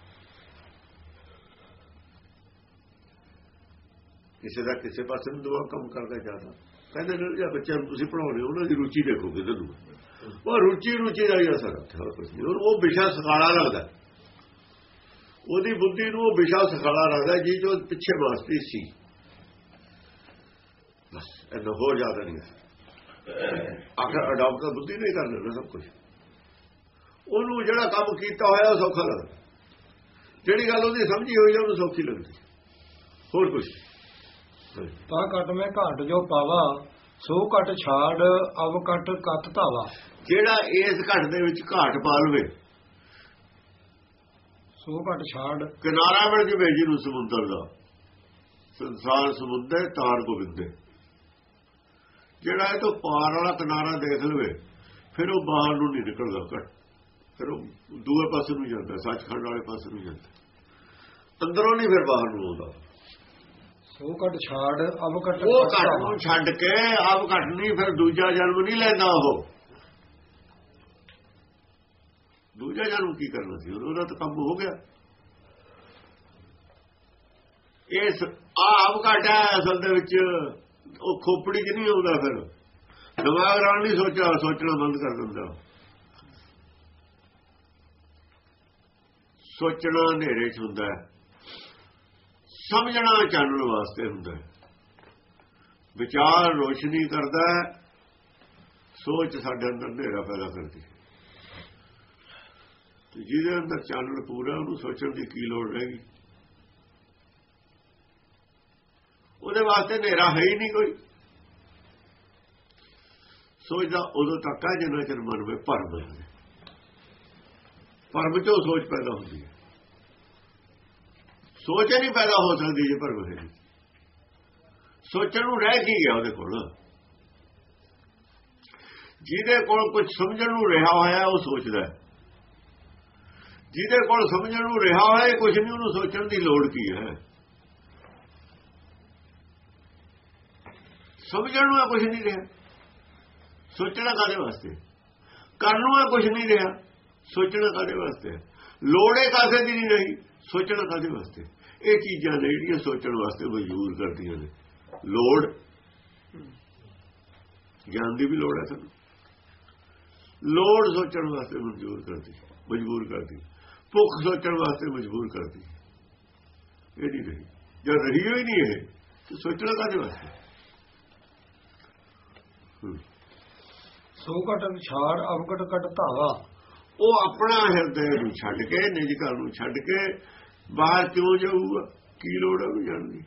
ਕਿਸੇ ਦਾ ਕਿਸੇ ਪਾਸੇ ਨੂੰ ਦੁਆ ਕੰਮ ਕਰਦਾ ਜਾਂਦਾ ਕਹਿੰਦੇ ਨੇ ਜੇ ਬੱਚਿਆਂ ਨੂੰ ਤੁਸੀਂ ਪੜਾਉਣੇ ਹੋ, ਉਹਨਾਂ ਦੀ ਰੁਚੀ ਦੇਖੋ ਕਿਧਰ ਨੂੰ ਉਹ ਰੁਚੀ ਰੁਚੀ ਦਾ ਹੀ ਅਸਰ ਹੈ ਹੋਰ ਕੁਝ ਨਹੀਂ। ਉਹ ਵਿਸ਼ਾ ਸਖਾਲਾ ਲੱਗਦਾ ਉਹਦੀ ਬੁੱਧੀ ਨੂੰ ਉਹ ਵਿਸ਼ਾ ਸਖਾਲਾ ਲੱਗਦਾ ਜੀ ਜੋ ਪਿੱਛੇ ਵਾਸਤੇ ਸੀ। ਬਸ ਇਹ ਹੋਰ ਜ਼ਿਆਦਾ ਨਹੀਂ ਹੈ। ਆਖਰ ਅਡਾਪਟ ਤਾਂ ਬੁੱਧੀ ਨਹੀਂ ਕਰ ਲੈਣਾ ਸਭ ਕੁਝ ਉਹਨੂੰ ਜਿਹੜਾ ਕੰਮ ਕੀਤਾ ਹੋਇਆ ਉਹ ਸੌਖਾ ਲੱਗਦਾ। ਜਿਹੜੀ ਗੱਲ ਉਹਦੀ ਸਮਝੀ ਹੋਈ ਉਹਨੂੰ ਸੌਖੀ ਲੱਗਦੀ। ਹੋਰ ਕੁਝ ਤਾ ਘਟ ਮੈਂ ਘਾਟ ਜੋ ਪਾਵਾ ਸੋ ਘਟ ਛਾੜ ਅਵ ਘਟ ਕਤ ਧਾਵਾ। ਜਿਹੜਾ ਇਸ ਘਟ ਦੇ ਵਿੱਚ ਘਾਟ ਪਾ ਲਵੇ ਸੋ ਘਟ ਛਾੜ। ਕਿਨਾਰਾ ਮਿਲ ਜਵੇ ਜਿਹਨੂੰ ਸਮੁੰਦਰ ਦਾ। ਸੰਸਾਰ ਸਮੁੰਦਰ ਤਾਰ ਗੋਬਿੰਦੇ। ਜਿਹੜਾ ਇਹ ਤੋਂ ਪਾਰ ਵਾਲਾ ਕਿਨਾਰਾ ਦੇਖ ਲਵੇ ਫਿਰ ਉਹ ਬਾਹਰ ਨੂੰ ਨਹੀਂ ਨਿਕਲਦਾ ਘਟ। ਫਿਰ ਉਹ ਦੂਏ ਪਾਸੇ ਨੂੰ ਜਾਂਦਾ ਸੱਚਖੰਡ ਵਾਲੇ ਪਾਸੇ ਨੂੰ ਜਾਂਦਾ। ਅੰਦਰੋਂ ਨਹੀਂ ਫਿਰ ਬਾਹਰ ਨੂੰ ਆਉਂਦਾ। ਸੋ ਘਟ ਛਾੜ ਅਵ ਘਟ ਉਹ ਘਟ। ਨੂੰ ਛੱਡ ਕੇ ਆਪ ਘਟ ਨਹੀਂ ਫਿਰ ਦੂਜਾ ਜਨਮ ਨਹੀਂ ਲੈਂਦਾ ਉਹ। ਦੂਜਾ ਜਨਮ ਕੀ ਕਰਨਾ ਸੀ? ਉਹਦਾ ਤਾਂ ਕੰਮ ਹੋ ਗਿਆ। ਇਸ ਆਪ ਘਟ ਹੈ ਅਸਲ ਦੇ ਵਿੱਚ ਉਹ ਖੋਪੜੀ 'ਚ ਨਹੀਂ ਆਉਂਦਾ ਫਿਰ? ਦਿਮਾਗ ਨਾਲ ਨਹੀਂ ਸੋਚਿਆ, ਸੋਚਣਾ ਬੰਦ ਕਰ ਦਿੰਦਾ। ਸੋਚਣਾ ਹਨੇਰੇ 'ਚ ਹੁੰਦਾ ਹੈ। ਸਮਝਣਾ ਚਾਨਣ ਵਾਸਤੇ ਹੁੰਦਾ ਹੈ। ਵਿਚਾਰ ਰੋਸ਼ਨੀ ਕਰਦਾ ਹੈ। ਸੋਚ ਸਾਡੇ ਅੰਦਰ ਹਨੇਰਾ ਪੈਦਾ ਕਰਦੀ ਹੈ। ਤੇ ਜਿਹਦੇ ਅੰਦਰ ਚਾਨਣ ਪੂਰਾ, ਉਹਨੂੰ ਸੋਚਣ ਦੀ ਕੀ ਲੋੜ ਰਹੇਗੀ ਉਹਦੇ ਵਾਸਤੇ ਹਨੇਰਾ ਹੈ ਹੀ ਨਹੀਂ ਕੋਈ। ਸੋਚਦਾ ਉਦੋਂ ਤੱਕ ਆ ਜਿੰਨਾ ਚਿਰ ਮਨ ਵਿੱਚ ਭਰਮ ਹੈ। ਭਰਮ ਚੋਂ ਸੋਚ ਪੈਦਾ ਹੁੰਦੀ ਹੈ। ਸੋਚ ਹੀ ਨਹੀਂ ਪੈਦਾ ਹੋ ਸਕਦੀ ਜੇ ਭਰਮ ਹੈ। ਸੋਚਣ ਨੂੰ ਰਹਿ ਕੀ ਗਿਆ ਉਹਦੇ ਕੋਲ? ਜਿਹਦੇ ਕੋਲ ਕੁਝ ਸਮਝਣ ਨੂੰ ਰਿਹਾ ਹੋਇਆ, ਉਹ ਸੋਚਦਾ ਜਿਹਦੇ ਕੋਲ ਸਮਝਣ ਨੂੰ ਰਿਹਾ ਹੋਇਆ ਕੁਝ ਨਹੀਂ, ਉਹਨੂੰ ਸੋਚਣ ਦੀ ਲੋੜ ਕੀ ਹੈ? ਸਮਝਣ ਨੂੰ ਕੁਝ ਨਹੀਂ ਰਿਹਾ। ਸੋਚਣਾ ਕਾਦੇ ਵਾਸਤੇ? ਕਰਨ ਨੂੰ ਕੁਝ ਨਹੀਂ ਰਿਹਾ। ਸੋਚਣਾ ਕਾਦੇ ਵਾਸਤੇ? ਲੋੜੇ ਕਾਸੇ ਦੀ ਨਹੀਂ ਰਹੀ। ਸੋਚਣਾ ਕਾਦੇ ਵਾਸਤੇ? ਇਹ ਚੀਜ਼ਾਂ ਨੇ ਜਿਹੜੀਆਂ ਸੋਚਣ ਵਾਸਤੇ ਮਜਬੂਰ ਕਰਦੀਆਂ ਨੇ। ਲੋੜ? ਗਿਆਨ ਦੀ ਵੀ ਲੋੜ ਹੈ ਸਾਨੂੰ। ਲੋੜ ਸੋਚਣ ਵਾਸਤੇ ਮਜਬੂਰ ਕਰਦੀ। ਮਜਬੂਰ ਕਰਦੀ। ਭੁੱਖ ਸੋਚਣ ਵਾਸਤੇ ਮਜਬੂਰ ਕਰਦੀ। ਇਹ ਨਹੀਂ ਰਹੀ। ਜਦ ਰਹੀ ਹੋਈ ਨਹੀਂ ਇਹ, ਤੇ ਸੋਚਣਾ ਕਾਹਦੇ ਵਾਸਤੇ? ਸੋ ਘਟ ਛਾੜ ਅਵਗੜ ਕਟ ਧਾਵਾ। ਉਹ ਆਪਣਾ ਹਿਰਦੇ ਨੂੰ ਛੱਡ ਕੇ ਨਿਜ ਘਰ ਨੂੰ ਛੱਡ ਕੇ ਬਾਹਰ ਕਿਉਂ ਜਾਊਗਾ? ਕੀ ਲੋੜ ਹੈ ਜਾਣ ਦੀ?